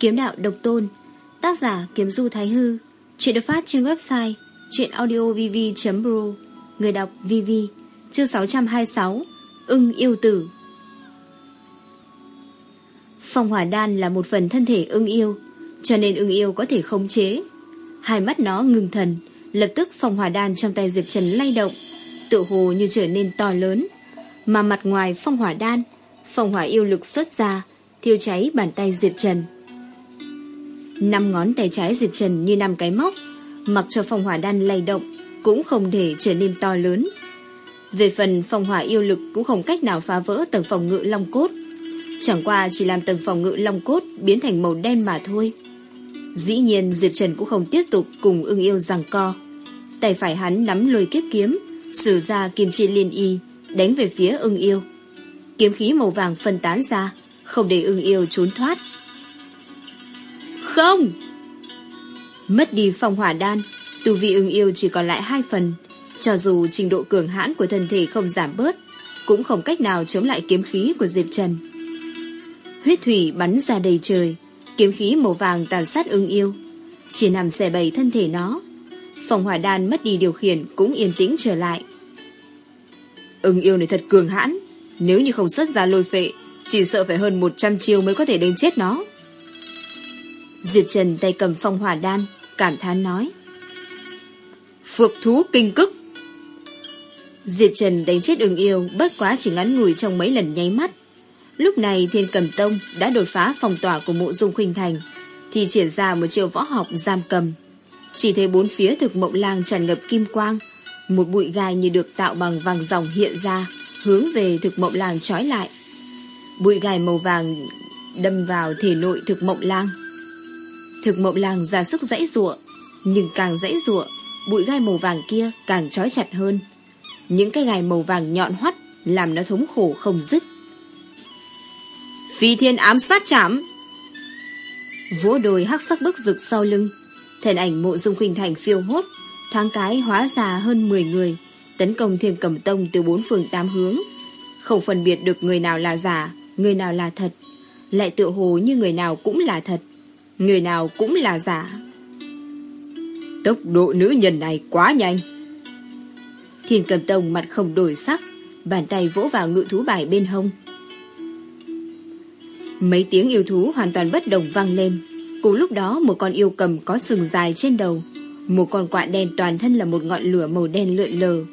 Kiếm đạo độc tôn, Tác giả Kiếm Du Thái Hư. Chuyện được phát trên website Chuyện audiovv.pro Người đọc VV Chương 626 Ưng yêu tử. Phong hỏa đan là một phần thân thể ưng yêu, Cho nên ưng yêu có thể khống chế. Hai mắt nó ngừng thần, Lập tức phong hỏa đan trong tay Diệp Trần lay động Tự hồ như trở nên to lớn. Mà mặt ngoài phong hỏa đan, Phong hỏa yêu lực xuất ra, thiêu cháy bàn tay Diệp Trần. Năm ngón tay trái Diệp Trần như năm cái móc, mặc cho phong hỏa đan lay động, cũng không để trở nên to lớn. Về phần phong hỏa yêu lực cũng không cách nào phá vỡ tầng phòng ngự long cốt. Chẳng qua chỉ làm tầng phòng ngự long cốt biến thành màu đen mà thôi. Dĩ nhiên Diệp Trần cũng không tiếp tục cùng ưng yêu rằng co. Tay phải hắn nắm lôi kiếp kiếm, sử ra kim chi liên y, đánh về phía ưng yêu. Kiếm khí màu vàng phân tán ra, không để ưng yêu trốn thoát. Không! Mất đi phong hỏa đan, tu vi ưng yêu chỉ còn lại hai phần. Cho dù trình độ cường hãn của thân thể không giảm bớt, cũng không cách nào chống lại kiếm khí của Diệp Trần. Huyết thủy bắn ra đầy trời, kiếm khí màu vàng tàn sát ưng yêu. Chỉ nằm xẻ bầy thân thể nó. Phong hỏa đan mất đi điều khiển cũng yên tĩnh trở lại. Ưng yêu này thật cường hãn, nếu như không xuất ra lôi phệ, chỉ sợ phải hơn 100 chiêu mới có thể đánh chết nó Diệp Trần tay cầm phong hỏa đan, Cảm thán nói. Phược thú kinh cức. Diệp Trần đánh chết ưng yêu Bất quá chỉ ngắn ngủi trong mấy lần nháy mắt. Lúc này Thiên Cầm Tông Đã đột phá phòng tỏa của mộ dung khuynh thành, Thì triển ra một chiêu võ học giam cầm. Chỉ thấy bốn phía thực mộng lang tràn ngập kim quang, Một bụi gai như được tạo bằng vàng dòng hiện ra, Hướng về thực mộng lang trói lại. Bụi gai màu vàng đâm vào thể nội thực mộng lang. Thực mộng làng ra sức dãy rụa, nhưng càng dãy rụa, bụi gai màu vàng kia càng trói chặt hơn. Những cái gai màu vàng nhọn hoắt làm nó thống khổ không dứt. Phi thiên ám sát chạm Vỗ đồi hắc sắc bức rực sau lưng Thần ảnh mộ dung khuynh thành phiêu hốt Thoáng cái hóa ra hơn 10 người Tấn công thiên cầm tông từ bốn phường tám hướng Không phân biệt được người nào là giả người nào là thật, lại tựa hồ như người nào cũng là thật, người nào cũng là giả. Tốc độ nữ nhân này quá nhanh. Thiên cầm tông mặt không đổi sắc, bàn tay vỗ vào ngự thú bài bên hông. Mấy tiếng yêu thú hoàn toàn bất đồng vang lên. Cùng lúc đó một con yêu cầm có sừng dài trên đầu. Một con quạ đen toàn thân là một ngọn lửa màu đen lượn lờ.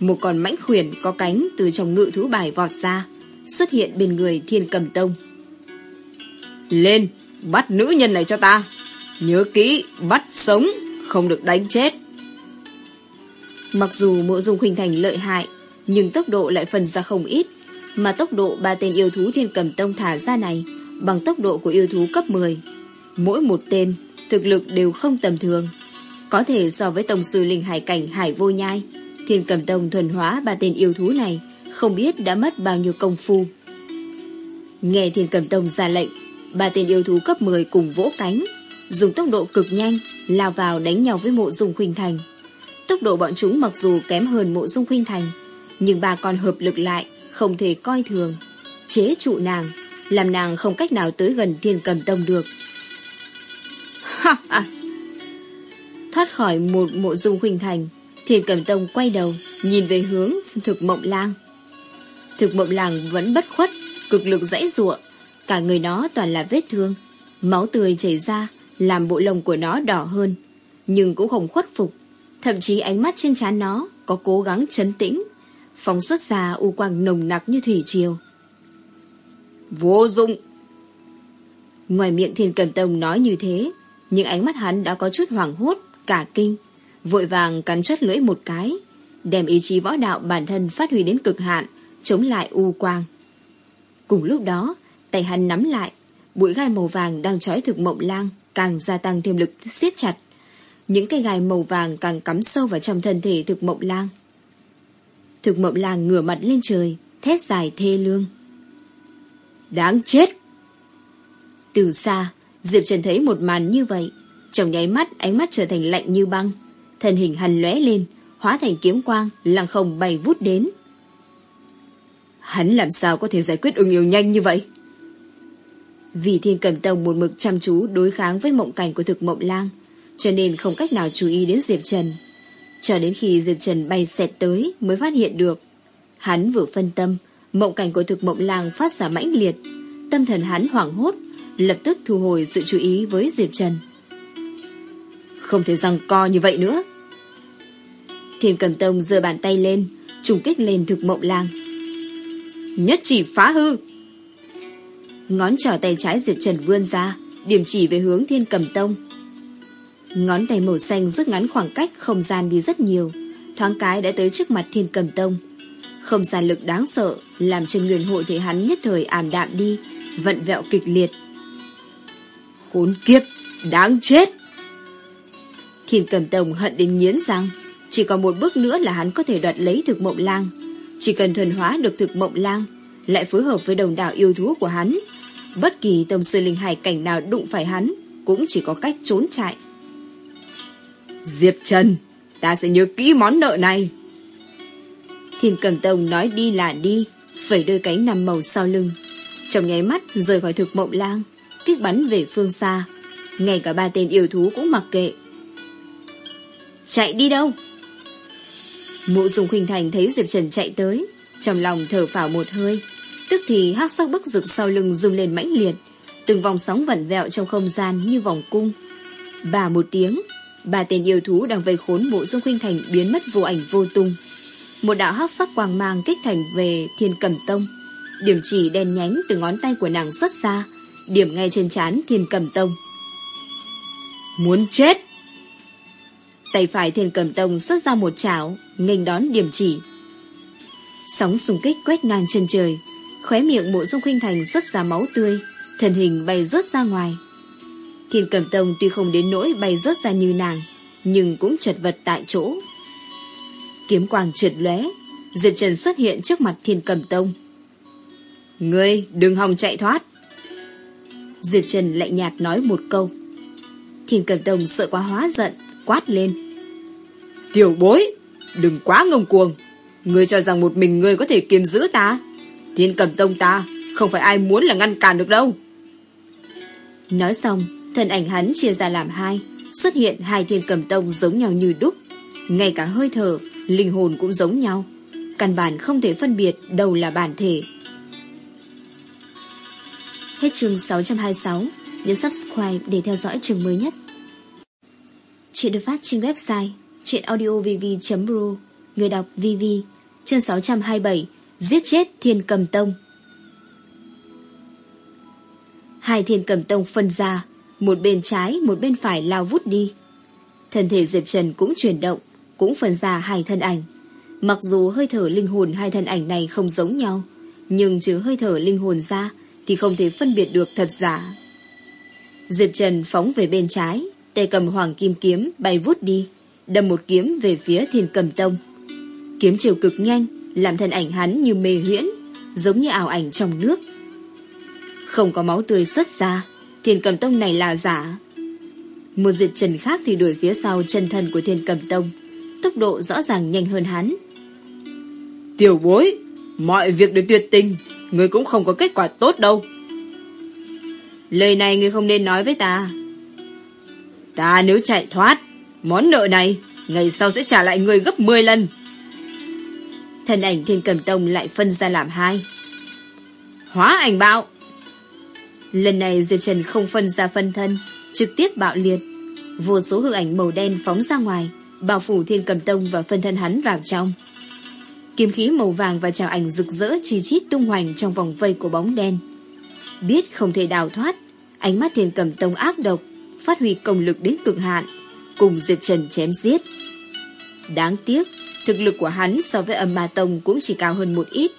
Một con mãnh khuyển có cánh từ trong ngự thú bài vọt ra xuất hiện bên người thiên cầm tông. Lên, bắt nữ nhân này cho ta. Nhớ kỹ, bắt sống, không được đánh chết. Mặc dù mộ dung khuynh thành lợi hại, nhưng tốc độ lại phần ra không ít. Mà tốc độ ba tên yêu thú thiên cầm tông thả ra này bằng tốc độ của yêu thú cấp 10. Mỗi một tên, thực lực đều không tầm thường. Có thể so với tổng sư linh hải cảnh hải vô nhai, thiên cầm tông thuần hóa ba tên yêu thú này không biết đã mất bao nhiêu công phu. Nghe Thiên Cầm Tông ra lệnh, ba tên yêu thú cấp 10 cùng vỗ cánh, dùng tốc độ cực nhanh, lao vào đánh nhau với mộ dung khuynh thành. Tốc độ bọn chúng mặc dù kém hơn mộ dung khuynh thành, nhưng ba con hợp lực lại, không thể coi thường. Chế trụ nàng, làm nàng không cách nào tới gần Thiên Cầm Tông được. Ha ha! Thoát khỏi một mộ dung khuynh thành, Thiên Cầm Tông quay đầu, nhìn về hướng thực mộng lang. Thực mộng lang vẫn bất khuất, cực lực dãy ruộng. Cả người nó toàn là vết thương. Máu tươi chảy ra, làm bộ lông của nó đỏ hơn. Nhưng cũng không khuất phục. Thậm chí ánh mắt trên trán nó có cố gắng chấn tĩnh. Phóng xuất ra u quang nồng nặc như thủy triều. Vô dụng! Ngoài miệng thiên cầm tông nói như thế, nhưng ánh mắt hắn đã có chút hoảng hốt, cả kinh. Vội vàng cắn chất lưỡi một cái, đem ý chí võ đạo bản thân phát huy đến cực hạn, chống lại u quang. Cùng lúc đó, tay hắn nắm lại, bụi gai màu vàng đang trói thực mộng lang càng gia tăng thêm lực siết chặt. Những cây gai màu vàng càng cắm sâu vào trong thân thể thực mộng lang. Thực mộng lang ngửa mặt lên trời, thét dài thê lương. Đáng chết! Từ xa, Diệp Trần thấy một màn như vậy. Trong nháy mắt, ánh mắt trở thành lạnh như băng. Thân hình hằn lóe lên, hóa thành kiếm quang, lăng không bay vút đến. Hắn làm sao có thể giải quyết ưng yêu nhanh như vậy? Vì thiên cầm tông một mực chăm chú đối kháng với mộng cảnh của thực mộng lang, cho nên không cách nào chú ý đến Diệp Trần. Cho đến khi Diệp Trần bay xẹt tới mới phát hiện được. Hắn vừa phân tâm, mộng cảnh của thực mộng lang phát ra mãnh liệt. Tâm thần hắn hoảng hốt, lập tức thu hồi sự chú ý với Diệp Trần. Không thể rằng co như vậy nữa. Thiên cầm tông giơ bàn tay lên, trùng kích lên thực mộng lang. Nhất chỉ phá hư. Ngón trỏ tay trái Diệp Trần vươn ra, điểm chỉ về hướng thiên cầm tông. Ngón tay màu xanh rút ngắn khoảng cách không gian đi rất nhiều, thoáng cái đã tới trước mặt thiên cầm tông. Không gian lực đáng sợ, làm cho nguyên hội thể hắn nhất thời ảm đạm đi, vận vẹo kịch liệt. Khốn kiếp, đáng chết! Thiên cầm tông hận đến nghiến răng, chỉ còn một bước nữa là hắn có thể đoạt lấy thực mộng lang. Chỉ cần thuần hóa được thực mộng lang, lại phối hợp với đồng đạo yêu thú của hắn. Bất kỳ tông sư linh hải cảnh nào đụng phải hắn, cũng chỉ có cách trốn chạy. Diệp Trần, ta sẽ nhớ kỹ món nợ này. Thiên Cầm Tông nói đi là đi, phẩy đôi cánh nằm màu sau lưng. Trong nháy mắt rời khỏi thực mộng lang, kích bắn về phương xa. Ngay cả ba tên yêu thú cũng mặc kệ. Chạy đi đâu? Mụ dùng khuynh thành thấy Diệp Trần chạy tới, trong lòng thở phào một hơi. Tức thì hắc sắc bức rực sau lưng rung lên mãnh liệt, từng vòng sóng vẩn vẹo trong không gian như vòng cung. Bà một tiếng, ba tên yêu thú đang vây khốn bộ dung khuynh thành biến mất vô ảnh vô tung. Một đạo hắc sắc quang mang kích thành về thiên cầm tông. Điểm chỉ đen nhánh từ ngón tay của nàng xuất xa, điểm ngay trên trán thiên cầm tông. Muốn chết! Tay phải thiên cầm tông xuất ra một chảo, nghênh đón điểm chỉ. Sóng xung kích quét ngang chân trời, khóe miệng mộ dung khuynh thành xuất ra máu tươi, thần hình bay rớt ra ngoài. Thiên cầm tông tuy không đến nỗi bay rớt ra như nàng, nhưng cũng chật vật tại chỗ. Kiếm quang trượt lóe, Diệp Trần xuất hiện trước mặt thiên cầm tông. Ngươi đừng hòng chạy thoát. Diệp Trần lạnh nhạt nói một câu. Thiên cầm tông sợ quá hóa giận, quát lên. Tiểu bối, đừng quá ngông cuồng. Ngươi cho rằng một mình ngươi có thể kiềm giữ ta. Thiên cầm tông ta, không phải ai muốn là ngăn cản được đâu. Nói xong, thân ảnh hắn chia ra làm hai, xuất hiện hai thiên cầm tông giống nhau như đúc. Ngay cả hơi thở, linh hồn cũng giống nhau. Căn bản không thể phân biệt đâu là bản thể. Hết chương 626, nhớ subscribe để theo dõi chương mới nhất. Chuyện được phát trên website chuyenaudiovv.ru Người đọc VV Chương 627 Giết chết Thiên Cầm Tông. Hai Thiên Cầm Tông phân ra Một bên trái Một bên phải lao vút đi. Thân thể Diệp Trần cũng chuyển động Cũng phân ra hai thân ảnh. Mặc dù hơi thở linh hồn hai thân ảnh này không giống nhau Nhưng trừ hơi thở linh hồn ra Thì không thể phân biệt được thật giả. Diệp Trần phóng về bên trái tay cầm hoàng kim kiếm bay vút đi, đâm một kiếm về phía thiên cầm tông. Kiếm chiều cực nhanh, làm thân ảnh hắn như mê huyễn, giống như ảo ảnh trong nước. Không có máu tươi xuất ra, thiên cầm tông này là giả. Một diệt trần khác thì đuổi phía sau chân thân của thiên cầm tông, tốc độ rõ ràng nhanh hơn hắn. Tiểu bối, mọi việc đều tuyệt tình, người cũng không có kết quả tốt đâu. Lời này người không nên nói với ta, Ta nếu chạy thoát, món nợ này, ngày sau sẽ trả lại người gấp 10 lần thân ảnh thiên cầm tông lại phân ra làm hai. Hóa ảnh bạo. Lần này Diệp Trần không phân ra phân thân, trực tiếp bạo liệt. Vô số hư ảnh màu đen phóng ra ngoài, bao phủ thiên cầm tông và phân thân hắn vào trong. Kiếm khí màu vàng và trào ảnh rực rỡ chi chít tung hoành trong vòng vây của bóng đen. Biết không thể đào thoát, ánh mắt thiên cầm tông ác độc phát huy công lực đến cực hạn, cùng Diệp Trần chém giết. Đáng tiếc, thực lực của hắn so với âm ma tông cũng chỉ cao hơn một ít.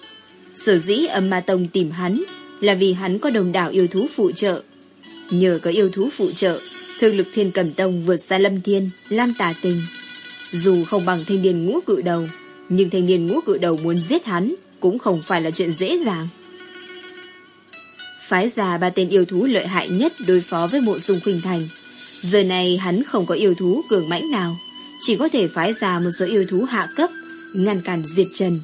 Sở dĩ âm ma tông tìm hắn là vì hắn có đồng đảo yêu thú phụ trợ. Nhờ có yêu thú phụ trợ, thực lực thiên cầm tông vượt xa lâm thiên, lam tà tình. Dù không bằng thanh niên ngũ cự đầu, nhưng thanh niên ngũ cự đầu muốn giết hắn cũng không phải là chuyện dễ dàng. Phái ra ba tên yêu thú lợi hại nhất đối phó với mộ dung khuynh thành. Giờ này hắn không có yêu thú cường mãnh nào, chỉ có thể phái ra một số yêu thú hạ cấp, ngăn cản Diệt Trần.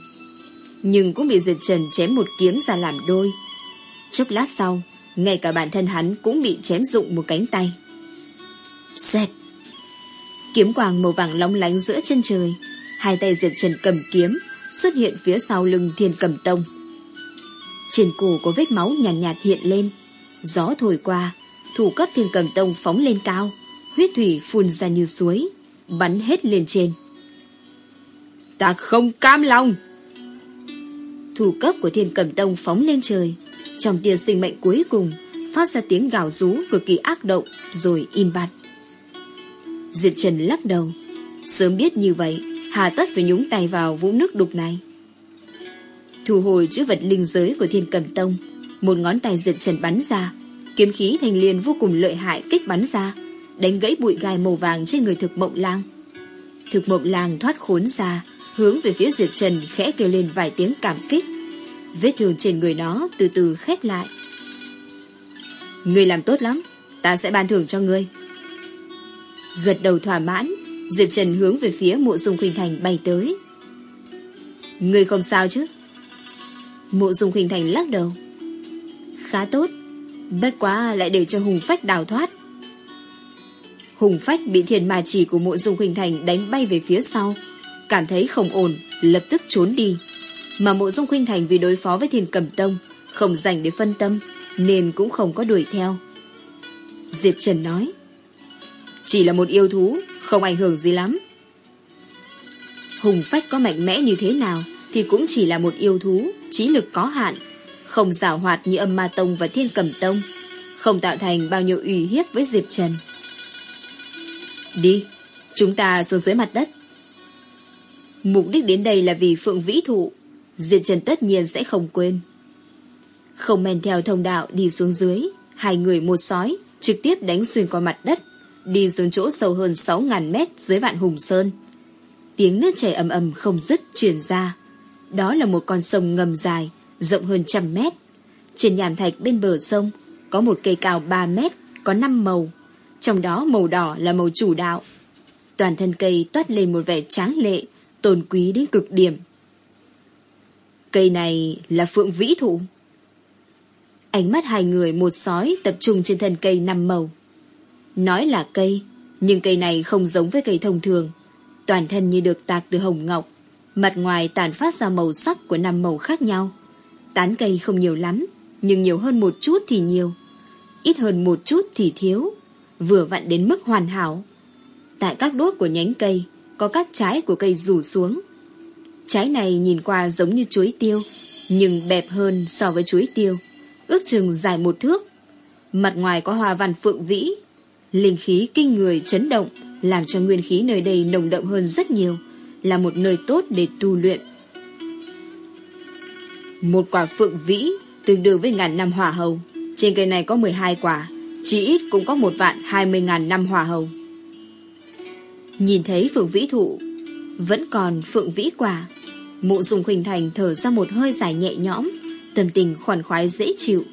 Nhưng cũng bị Diệt Trần chém một kiếm ra làm đôi. Chốc lát sau, ngay cả bản thân hắn cũng bị chém rụng một cánh tay. Xẹt! Kiếm quàng màu vàng long lánh giữa chân trời, hai tay Diệp Trần cầm kiếm, xuất hiện phía sau lưng thiên cầm tông. Trên cổ có vết máu nhàn nhạt, nhạt hiện lên, gió thổi qua, thủ cấp thiên cầm tông phóng lên cao, huyết thủy phun ra như suối, bắn hết lên trên. Ta không cam lòng! Thủ cấp của thiên cầm tông phóng lên trời, trong tia sinh mệnh cuối cùng, phát ra tiếng gào rú cực kỳ ác động, rồi im bặt. Diệp Trần lắc đầu, sớm biết như vậy, hà tất phải nhúng tay vào vũng nước đục này. Thu hồi chữ vật linh giới của thiên cầm tông, một ngón tay Diệp Trần bắn ra, kiếm khí thành liền vô cùng lợi hại kích bắn ra, đánh gãy bụi gai màu vàng trên người thực mộng lang. Thực mộng lang thoát khốn ra, hướng về phía Diệp Trần khẽ kêu lên vài tiếng cảm kích. Vết thương trên người nó từ từ khép lại. Người làm tốt lắm, ta sẽ ban thưởng cho ngươi. Gật đầu thỏa mãn, Diệp Trần hướng về phía mộ dung khuynh thành bay tới. Ngươi không sao chứ? Mộ dung khuynh thành lắc đầu. Khá tốt, bất quá lại để cho Hùng Phách đào thoát. Hùng Phách bị thiền mà chỉ của mộ dung khuynh thành đánh bay về phía sau, cảm thấy không ổn, lập tức trốn đi. Mà mộ dung khuynh thành vì đối phó với thiền cầm tông, không dành để phân tâm, nên cũng không có đuổi theo. Diệp Trần nói, chỉ là một yêu thú, không ảnh hưởng gì lắm. Hùng phách có mạnh mẽ như thế nào, thì cũng chỉ là một yêu thú, trí lực có hạn, không giảo hoạt như âm ma tông và thiên cầm tông, không tạo thành bao nhiêu ủy hiếp với Diệp Trần. Đi, chúng ta xuống dưới mặt đất. Mục đích đến đây là vì Phượng Vĩ Thụ, Diệp Trần tất nhiên sẽ không quên. Không men theo thông đạo đi xuống dưới, hai người một sói, trực tiếp đánh xuyên qua mặt đất, đi xuống chỗ sâu hơn 6.000 mét dưới vạn hùng sơn. Tiếng nước chảy ầm ầm không dứt truyền ra. Đó là một con sông ngầm dài, rộng hơn trăm mét. Trên nhàm thạch bên bờ sông có một cây cao 3 mét, có 5 màu. Trong đó màu đỏ là màu chủ đạo. Toàn thân cây toát lên một vẻ tráng lệ, tôn quý đến cực điểm. Cây này là phượng vĩ thụ. Ánh mắt hai người một sói tập trung trên thân cây năm màu. Nói là cây, nhưng cây này không giống với cây thông thường. Toàn thân như được tạc từ hồng ngọc, mặt ngoài tản phát ra màu sắc của năm màu khác nhau. Tán cây không nhiều lắm, nhưng nhiều hơn một chút thì nhiều. Ít hơn một chút thì thiếu, vừa vặn đến mức hoàn hảo. Tại các đốt của nhánh cây, có các trái của cây rủ xuống. Trái này nhìn qua giống như chuối tiêu, nhưng bẹp hơn so với chuối tiêu, ước chừng dài một thước. Mặt ngoài có hoa văn phượng vĩ, linh khí kinh người chấn động, làm cho nguyên khí nơi đây nồng đậm hơn rất nhiều, là một nơi tốt để tu luyện. Một quả phượng vĩ tương đương với ngàn năm hỏa hầu. Trên cây này có 12 quả, chỉ ít cũng có một vạn 20 ngàn năm hỏa hồng Nhìn thấy phượng vĩ thụ, vẫn còn phượng vĩ quả. Mộ dùng khuỳnh thành thở ra một hơi dài nhẹ nhõm, tâm tình khoản khoái dễ chịu.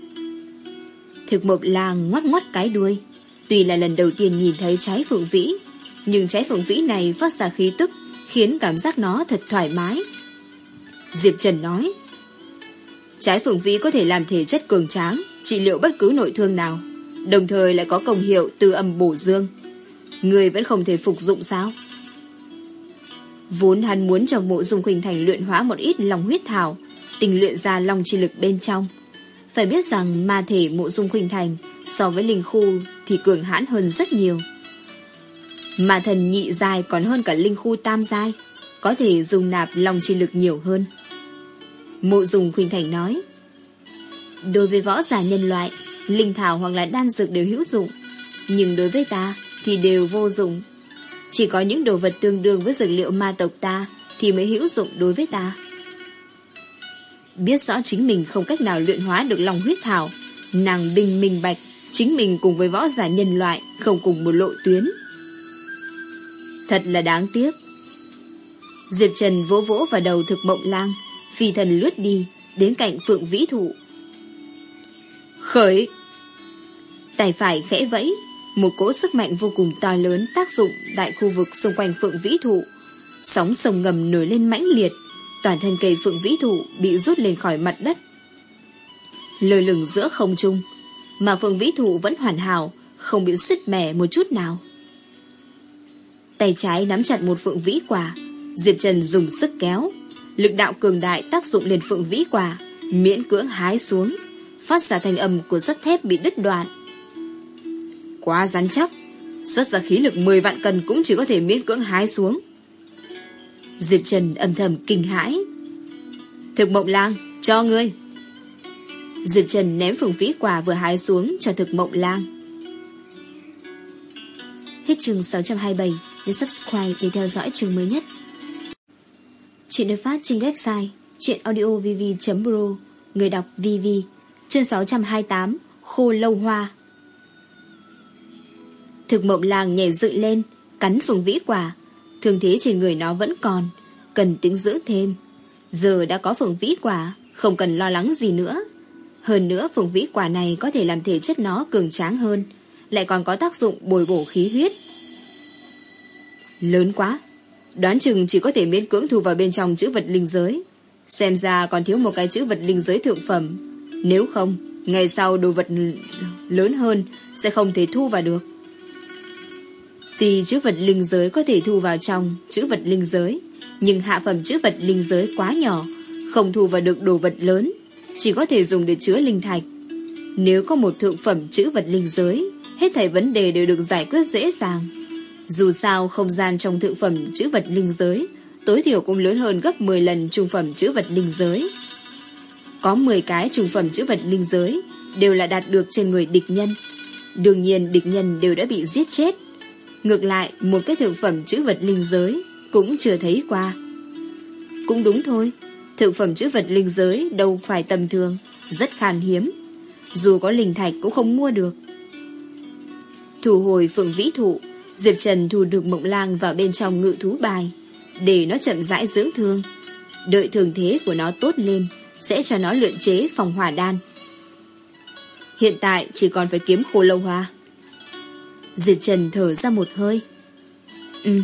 Thực mộc làng ngoắt ngoắt cái đuôi. Tuy là lần đầu tiên nhìn thấy trái phượng vĩ, nhưng trái phượng vĩ này phát ra khí tức, khiến cảm giác nó thật thoải mái. Diệp Trần nói, Trái phượng vĩ có thể làm thể chất cường tráng, trị liệu bất cứ nội thương nào, đồng thời lại có công hiệu từ âm bổ dương. Người vẫn không thể phục dụng sao? Vốn hắn muốn cho mộ dung khuynh thành luyện hóa một ít lòng huyết thảo, tình luyện ra lòng chi lực bên trong. Phải biết rằng ma thể mộ dung khuynh thành so với linh khu thì cường hãn hơn rất nhiều. Ma thần nhị dài còn hơn cả linh khu tam giai, có thể dùng nạp lòng chi lực nhiều hơn. Mộ dung khuynh thành nói Đối với võ giả nhân loại Linh thảo hoặc là đan dược đều hữu dụng. Nhưng đối với ta Thì đều vô dụng. Chỉ có những đồ vật tương đương với dược liệu ma tộc ta Thì mới hữu dụng đối với ta. Biết rõ chính mình không cách nào luyện hóa được lòng huyết thảo, Nàng bình minh bạch, Chính mình cùng với võ giả nhân loại Không cùng một lộ tuyến. Thật là đáng tiếc. Diệp Trần vỗ vỗ vào đầu thực mộng lang, Phi thần lướt đi, Đến cạnh phượng vĩ thụ. Khởi! Tay phải khẽ vẫy. Một cỗ sức mạnh vô cùng to lớn tác dụng Tại khu vực xung quanh phượng vĩ thụ. Sóng sông ngầm nổi lên mãnh liệt. Toàn thân cây phượng vĩ thụ Bị rút lên khỏi mặt đất. Lơ lửng giữa không trung, Mà phượng vĩ thụ vẫn hoàn hảo, Không bị xích mẻ một chút nào. Tay trái nắm chặt một phượng vĩ quả, Diệp Trần dùng sức kéo. Lực đạo cường đại tác dụng lên phượng vĩ quả, Miễn cưỡng hái xuống, Phát ra thanh âm của sắt thép bị đứt đoạn. Quá rắn chắc. Xuất ra khí lực 10 vạn cân Cũng chỉ có thể miễn cưỡng hái xuống. Diệp Trần âm thầm kinh hãi. Thực mộng lang, Cho ngươi. Diệp Trần ném phượng vĩ quả vừa hái xuống Cho thực mộng lang. Hết chương 627 Nhấn subscribe để theo dõi chương mới nhất. Chuyện được phát trên website chuyenaudiovv.pro Người đọc VV Chương 628 Khô lâu hoa. Thực mộng làng nhảy dựng lên, Cắn phùng vĩ quả. Thường thế trên người nó vẫn còn, Cần tính giữ thêm. Giờ đã có phùng vĩ quả, Không cần lo lắng gì nữa. Hơn nữa phùng vĩ quả này có thể làm thể chất nó cường tráng hơn, Lại còn có tác dụng bồi bổ khí huyết. Lớn quá! Đoán chừng chỉ có thể miễn cưỡng thu vào bên trong chữ vật linh giới. Xem ra còn thiếu một cái chữ vật linh giới thượng phẩm. Nếu không, Ngày sau đồ vật lớn hơn Sẽ không thể thu vào được. Tuy chữ vật linh giới có thể thu vào trong chữ vật linh giới, Nhưng hạ phẩm chữ vật linh giới quá nhỏ, Không thu vào được đồ vật lớn, Chỉ có thể dùng để chứa linh thạch Nếu có một thượng phẩm chữ vật linh giới, Hết thảy vấn đề đều được giải quyết dễ dàng dù sao không gian trong thượng phẩm chữ vật linh giới, tối thiểu cũng lớn hơn gấp 10 lần trung phẩm chữ vật linh giới. Có 10 cái trung phẩm chữ vật linh giới đều là đạt được trên người địch nhân. Đương nhiên, địch nhân đều đã bị giết chết. Ngược lại, một cái thực phẩm chữ vật linh giới cũng chưa thấy qua. Cũng đúng thôi, thực phẩm chữ vật linh giới đâu phải tầm thường, rất khan hiếm. Dù có linh thạch cũng không mua được. Thủ hồi phượng vĩ thụ Diệp Trần thu được mộng lang vào bên trong ngự thú bài Để nó chậm rãi dưỡng thương Đợi thường thế của nó tốt lên Sẽ cho nó luyện chế phòng hỏa đan Hiện tại chỉ còn phải kiếm khô lâu hoa Diệp Trần thở ra một hơi Ừ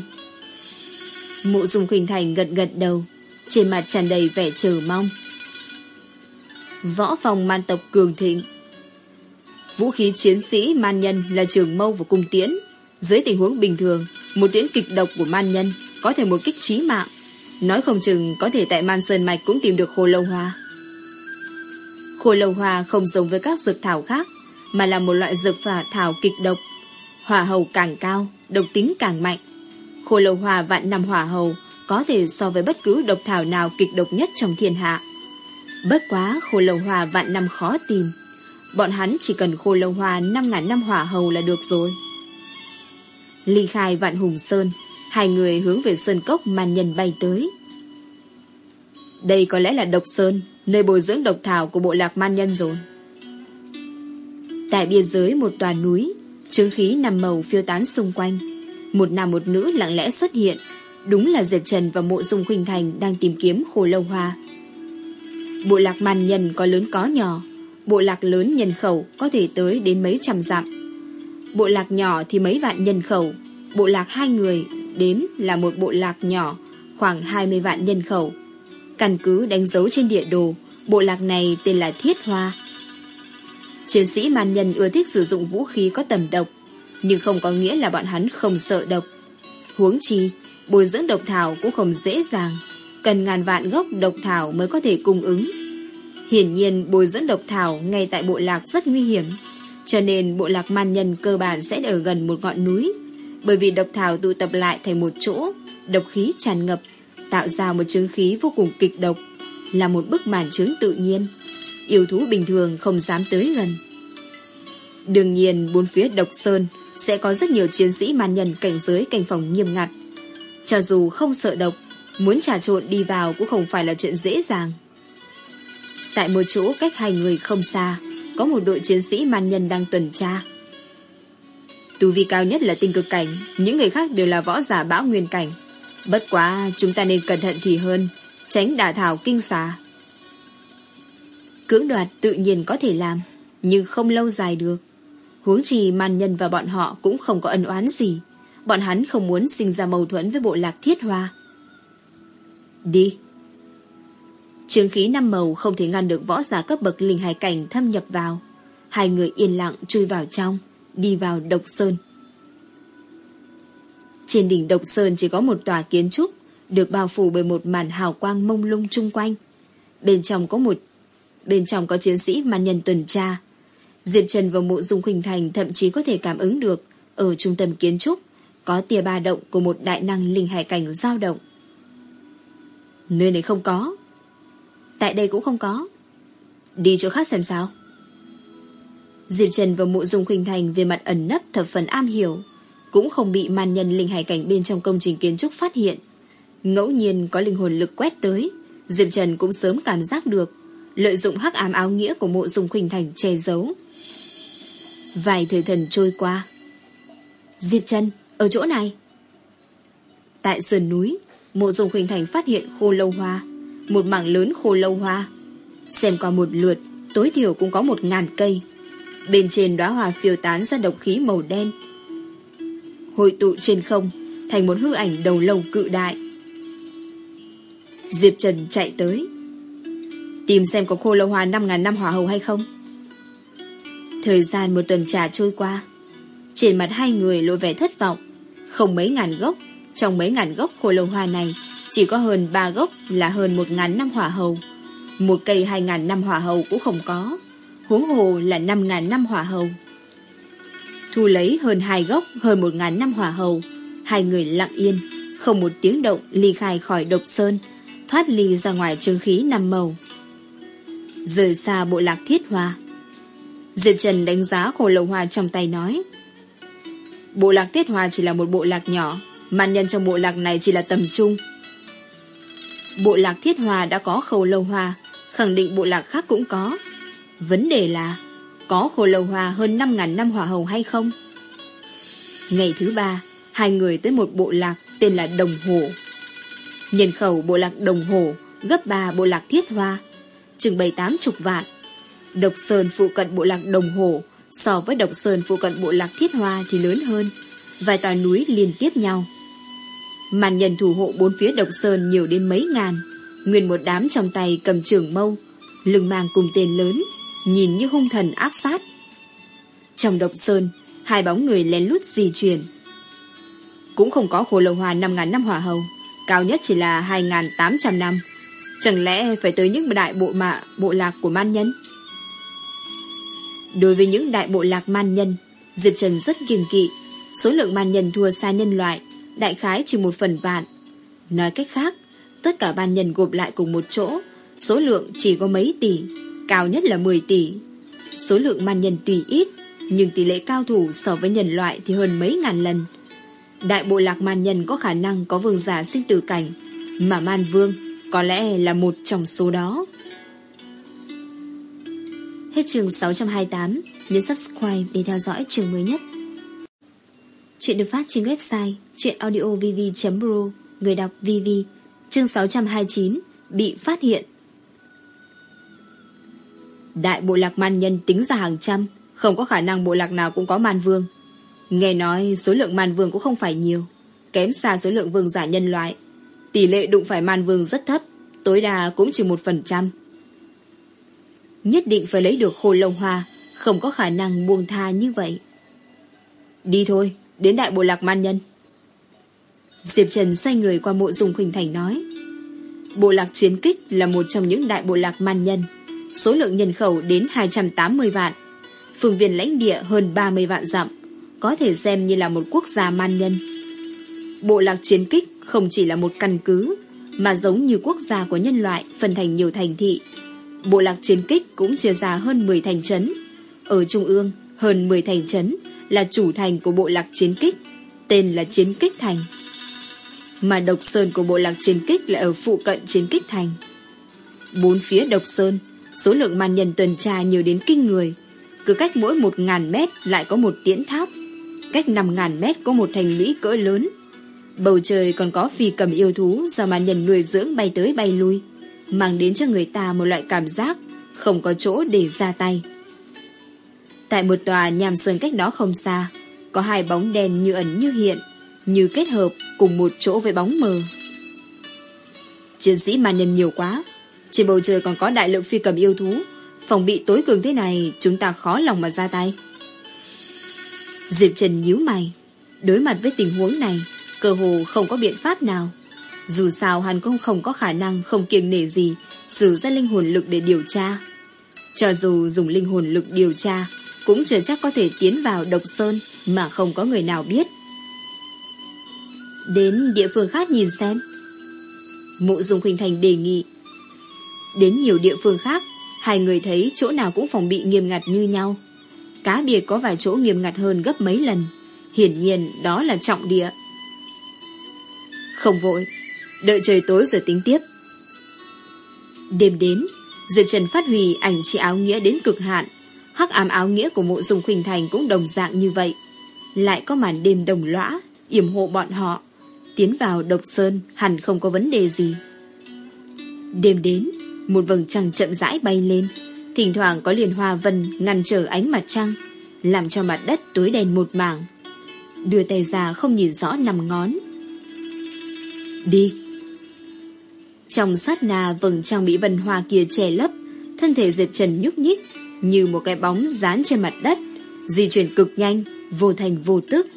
Mộ dùng khuynh thành gật gật đầu Trên mặt tràn đầy vẻ chờ mong Võ phòng man tộc cường thịnh Vũ khí chiến sĩ man nhân là trường mâu và cung tiễn dưới tình huống bình thường, một tiễn kịch độc của man nhân có thể một kích trí mạng. Nói không chừng có thể tại man sơn mạch cũng tìm được khô lâu hoa. Khô lâu hoa không giống với các dược thảo khác, mà là một loại dược phả thảo kịch độc. Hỏa hầu càng cao, độc tính càng mạnh. Khô lâu hòa vạn năm hỏa hầu có thể so với bất cứ độc thảo nào kịch độc nhất trong thiên hạ. Bất quá khô lâu hòa vạn năm khó tìm. Bọn hắn chỉ cần khô lâu hòa 5.000 năm hỏa hầu là được rồi. Ly khai vạn hùng sơn Hai người hướng về sơn cốc man nhân bay tới Đây có lẽ là độc sơn Nơi bồi dưỡng độc thảo của bộ lạc man nhân rồi Tại biên giới một tòa núi Trướng khí nằm màu phiêu tán xung quanh. Một nam một nữ lặng lẽ xuất hiện. Đúng là Diệp Trần và mộ dung khuynh thành Đang tìm kiếm khổ lâu hoa. Bộ lạc màn nhân có lớn có nhỏ. Bộ lạc lớn nhân khẩu Có thể tới đến mấy trăm dặm. Bộ lạc nhỏ thì mấy vạn nhân khẩu. Bộ lạc hai người đến là một bộ lạc nhỏ, Khoảng 20 vạn nhân khẩu. Căn cứ đánh dấu trên địa đồ, Bộ lạc này tên là Thiết Hoa. Chiến sĩ man nhân ưa thích sử dụng vũ khí có tầm độc, Nhưng không có nghĩa là bọn hắn không sợ độc. Huống chi, Bồi dưỡng độc thảo cũng không dễ dàng, Cần ngàn vạn gốc độc thảo mới có thể cung ứng. Hiển nhiên, bồi dưỡng độc thảo ngay tại bộ lạc rất nguy hiểm, cho nên bộ lạc man nhân cơ bản sẽ ở gần một ngọn núi, Bởi vì độc thảo tụ tập lại thành một chỗ, Độc khí tràn ngập, Tạo ra một chứng khí vô cùng kịch độc, Là một bức màn chứng tự nhiên. Yêu thú bình thường không dám tới gần Đương nhiên bốn phía độc sơn Sẽ có rất nhiều chiến sĩ man nhân cảnh giới cảnh phòng nghiêm ngặt Cho dù không sợ độc Muốn trà trộn đi vào cũng không phải là chuyện dễ dàng Tại một chỗ cách hai người không xa có một đội chiến sĩ man nhân đang tuần tra. Tu vi cao nhất là tinh cực cảnh, những người khác đều là võ giả bão nguyên cảnh. Bất quá chúng ta nên cẩn thận thì hơn, tránh đả thảo kinh xà. Cưỡng đoạt tự nhiên có thể làm, nhưng không lâu dài được. Huống chi man nhân và bọn họ cũng không có ân oán gì. Bọn hắn không muốn sinh ra mâu thuẫn với bộ lạc thiết hoa. Đi. Trường khí năm màu không thể ngăn được võ giả cấp bậc linh hải cảnh thâm nhập vào. Hai người yên lặng chui vào trong, đi vào Độc Sơn. Trên đỉnh Độc Sơn chỉ có một tòa kiến trúc, được bao phủ bởi một màn hào quang mông lung chung quanh. Bên trong có một bên trong có chiến sĩ man nhân tuần tra. Diệp Trần và mộ dung khuynh thành thậm chí có thể cảm ứng được ở trung tâm kiến trúc có tia ba động của một đại năng linh hải cảnh dao động. Nơi này không có. Tại đây cũng không có. Đi chỗ khác xem sao. Diệp Trần và mộ dung khuynh thành về mặt ẩn nấp thập phần am hiểu, cũng không bị man nhân linh hải cảnh bên trong công trình kiến trúc phát hiện. Ngẫu nhiên có linh hồn lực quét tới, Diệp Trần cũng sớm cảm giác được, lợi dụng hắc ám áo nghĩa của mộ dung khuynh thành che giấu. Vài thời thần trôi qua. Diệp Trần, ở chỗ này. Tại sườn núi, mộ dung khuynh thành phát hiện khô lâu hoa, một mảng lớn khô lâu hoa. Xem qua một lượt, tối thiểu cũng có một ngàn cây. Bên trên đóa hoa phiêu tán ra độc khí màu đen. Hội tụ trên không, thành một hư ảnh đầu lâu cự đại. Diệp Trần chạy tới. Tìm xem có khô lâu hoa 5.000 năm hỏa hầu hay không. Thời gian một tuần trà trôi qua. Trên mặt hai người lộ vẻ thất vọng. Không mấy ngàn gốc, trong mấy ngàn gốc khô lâu hoa này, chỉ có hơn ba gốc là hơn một ngàn năm hỏa hầu. Một cây hai ngàn năm hỏa hầu cũng không có. Huống hồ là năm ngàn năm hỏa hầu. Thu lấy hơn hai gốc hơn một ngàn năm hỏa hầu. Hai người lặng yên, không một tiếng động ly khai khỏi độc sơn, thoát ly ra ngoài trường khí năm màu. Rời xa bộ lạc thiết hoa. Diệp Trần đánh giá khổ lầu hoa trong tay nói. Bộ lạc thiết hoa chỉ là một bộ lạc nhỏ, man nhân trong bộ lạc này chỉ là tầm trung. Bộ lạc thiết hoa đã có khẩu lầu hoa, khẳng định bộ lạc khác cũng có. Vấn đề là, có khổ lầu hoa hơn 5.000 năm hỏa hồng hay không? Ngày thứ ba, hai người tới một bộ lạc tên là Đồng Hồ. Nhân khẩu bộ lạc Đồng Hồ gấp ba bộ lạc Thiết Hoa, chừng bảy tám chục vạn. Độc Sơn phụ cận bộ lạc Đồng Hồ so với Độc Sơn phụ cận bộ lạc Thiết Hoa thì lớn hơn, vài tòa núi liên tiếp nhau. Màn nhân thủ hộ bốn phía Độc Sơn nhiều đến mấy ngàn, nguyên một đám trong tay cầm trường mâu, lưng mang cùng tên lớn, nhìn như hung thần ác sát. Trong Độc Sơn, hai bóng người lén lút di chuyển. Cũng không có khổ lầu hòa 5.000 năm hỏa hầu, cao nhất chỉ là 2.800 năm. Chẳng lẽ phải tới những đại bộ mạ, bộ lạc của man nhân? Đối với những đại bộ lạc man nhân, Diệp Trần rất kiêng kỵ. Số lượng man nhân thua xa nhân loại, đại khái chỉ một phần vạn. Nói cách khác, tất cả man nhân gộp lại cùng một chỗ, số lượng chỉ có mấy tỷ, cao nhất là 10 tỷ. Số lượng man nhân tùy ít, nhưng tỷ lệ cao thủ so với nhân loại thì hơn mấy ngàn lần. Đại bộ lạc man nhân có khả năng có vương giả sinh tử cảnh, mà man vương có lẽ là một trong số đó. Hết chương 628, nhấn subscribe để theo dõi chương mới nhất. Chuyện được phát trên website chuyenaudiovv.pro, người đọc VV, chương 629, bị phát hiện. Đại bộ lạc man nhân tính ra hàng trăm, không có khả năng bộ lạc nào cũng có man vương. Nghe nói số lượng man vương cũng không phải nhiều, kém xa số lượng vương giả nhân loại. Tỷ lệ đụng phải man vương rất thấp, tối đa cũng chỉ một phần trăm. Nhất định phải lấy được khô lông hoa, không có khả năng buông tha như vậy. Đi thôi, đến đại bộ lạc man nhân. Diệp Trần xoay người qua mộ dùng Khuynh Thành nói. Bộ lạc chiến kích là một trong những đại bộ lạc man nhân, số lượng nhân khẩu đến 280 vạn, phương viên lãnh địa hơn 30 vạn dặm, có thể xem như là một quốc gia man nhân. Bộ lạc chiến kích không chỉ là một căn cứ, mà giống như quốc gia của nhân loại phân thành nhiều thành thị. Bộ lạc chiến kích cũng chia ra hơn 10 thành trấn. Ở trung ương, hơn 10 thành trấn là chủ thành của bộ lạc chiến kích, tên là chiến kích thành. Mà độc sơn của bộ lạc chiến kích lại ở phụ cận chiến kích thành. Bốn phía độc sơn, số lượng man nhân tuần tra nhiều đến kinh người. Cứ cách mỗi một ngàn mét lại có một tiễn tháp. Cách năm ngàn mét có một thành lũy cỡ lớn. Bầu trời còn có phi cầm yêu thú do mà nhân nuôi dưỡng bay tới bay lui, mang đến cho người ta một loại cảm giác không có chỗ để ra tay. Tại một tòa nhàm sơn cách đó không xa, có hai bóng đen như ẩn như hiện, như kết hợp cùng một chỗ với bóng mờ. Chiến sĩ mà nhân nhiều quá, trên bầu trời còn có đại lượng phi cầm yêu thú, Phòng bị tối cường thế này Chúng ta khó lòng mà ra tay Diệp Trần nhíu mày Đối mặt với tình huống này Cơ hồ không có biện pháp nào. Dù sao hắn cũng không có khả năng Không kiêng nể gì, Sử ra linh hồn lực để điều tra. Cho dù dùng linh hồn lực điều tra, Cũng chưa chắc có thể tiến vào độc sơn Mà không có người nào biết. Đến địa phương khác nhìn xem. Mộ Dung Khuynh Thành đề nghị. Đến nhiều địa phương khác, Hai người thấy chỗ nào cũng phòng bị nghiêm ngặt như nhau. Cá biệt có vài chỗ nghiêm ngặt hơn gấp mấy lần. Hiển nhiên đó là trọng địa. Không vội. Đợi trời tối rồi tính tiếp. Đêm đến, Diệp Trần phát huy ảnh chị áo nghĩa đến cực hạn. Hắc ám áo nghĩa của mộ dùng khuynh thành cũng đồng dạng như vậy. Lại có màn đêm đồng lõa, yểm hộ bọn họ. Tiến vào độc sơn, hẳn không có vấn đề gì. Đêm đến, Một vầng trăng chậm rãi bay lên. Thỉnh thoảng có liền hoa vân ngăn trở ánh mặt trăng, Làm cho mặt đất tối đen một mảng. Đưa tay ra không nhìn rõ nằm ngón. Đi. Trong sát nà vầng trăng bị vân hoa kia che lấp, Thân thể Diệp Trần nhúc nhích Như một cái bóng dán trên mặt đất, Di chuyển cực nhanh, Vô thành vô tức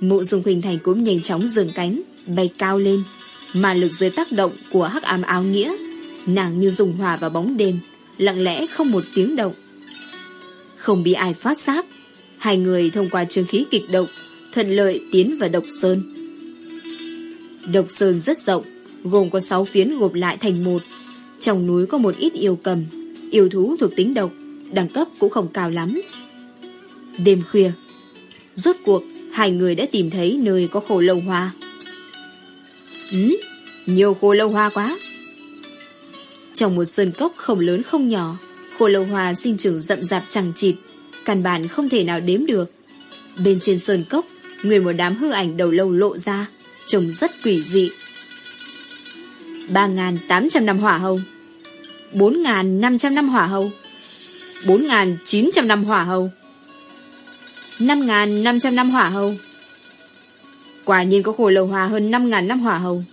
Mộ dung huỳnh thành cũng nhanh chóng dường cánh, Bay cao lên, Mà lực dưới tác động của hắc ám áo nghĩa, Nàng như dùng hòa vào bóng đêm, Lặng lẽ không một tiếng động. Không bị ai phát giác, Hai người thông qua chương khí kịch động Thuận lợi tiến vào độc sơn. Độc sơn rất rộng Gồm có 6 phiến gộp lại thành một Trong núi có một ít yêu cầm Yêu thú thuộc tính độc Đẳng cấp cũng không cao lắm Đêm khuya Rốt cuộc hai người đã tìm thấy nơi có khổ lâu hoa. Ừ, nhiều khổ lâu hoa quá. Trong một sơn cốc không lớn không nhỏ, khổ lâu hoa sinh trưởng rậm rạp chẳng chịt, căn bản không thể nào đếm được. Bên trên sơn cốc, người một đám hư ảnh đầu lâu lộ ra, trông rất quỷ dị. 3.800 năm hỏa hầu 4.500 năm hỏa hầu 4.900 năm hỏa hầu 5.500 năm hỏa hầu. Quả nhiên có khổ lầu hòa hơn 5.000 năm hỏa hầu.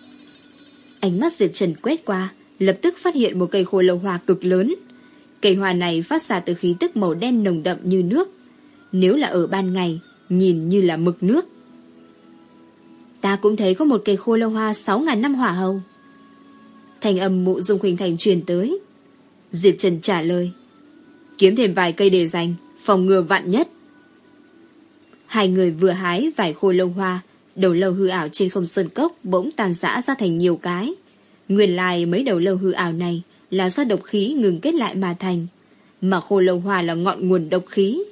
Ánh mắt Diệp Trần quét qua, lập tức phát hiện một cây khổ lầu hòa cực lớn. Cây hòa này phát ra từ khí tức màu đen nồng đậm như nước. Nếu là ở ban ngày, nhìn như là mực nước. Ta cũng thấy có một cây khô lâu hoa sáu ngàn năm hỏa hầu. Thành âm mụ dung huỳnh thành truyền tới. Diệp Trần trả lời. Kiếm thêm vài cây để dành, phòng ngừa vạn nhất. Hai người vừa hái vài khô lâu hoa, đầu lâu hư ảo trên không sơn cốc bỗng tàn rã ra thành nhiều cái. Nguyên lai mấy đầu lâu hư ảo này là do độc khí ngừng kết lại mà thành, mà khô lâu hoa là ngọn nguồn độc khí.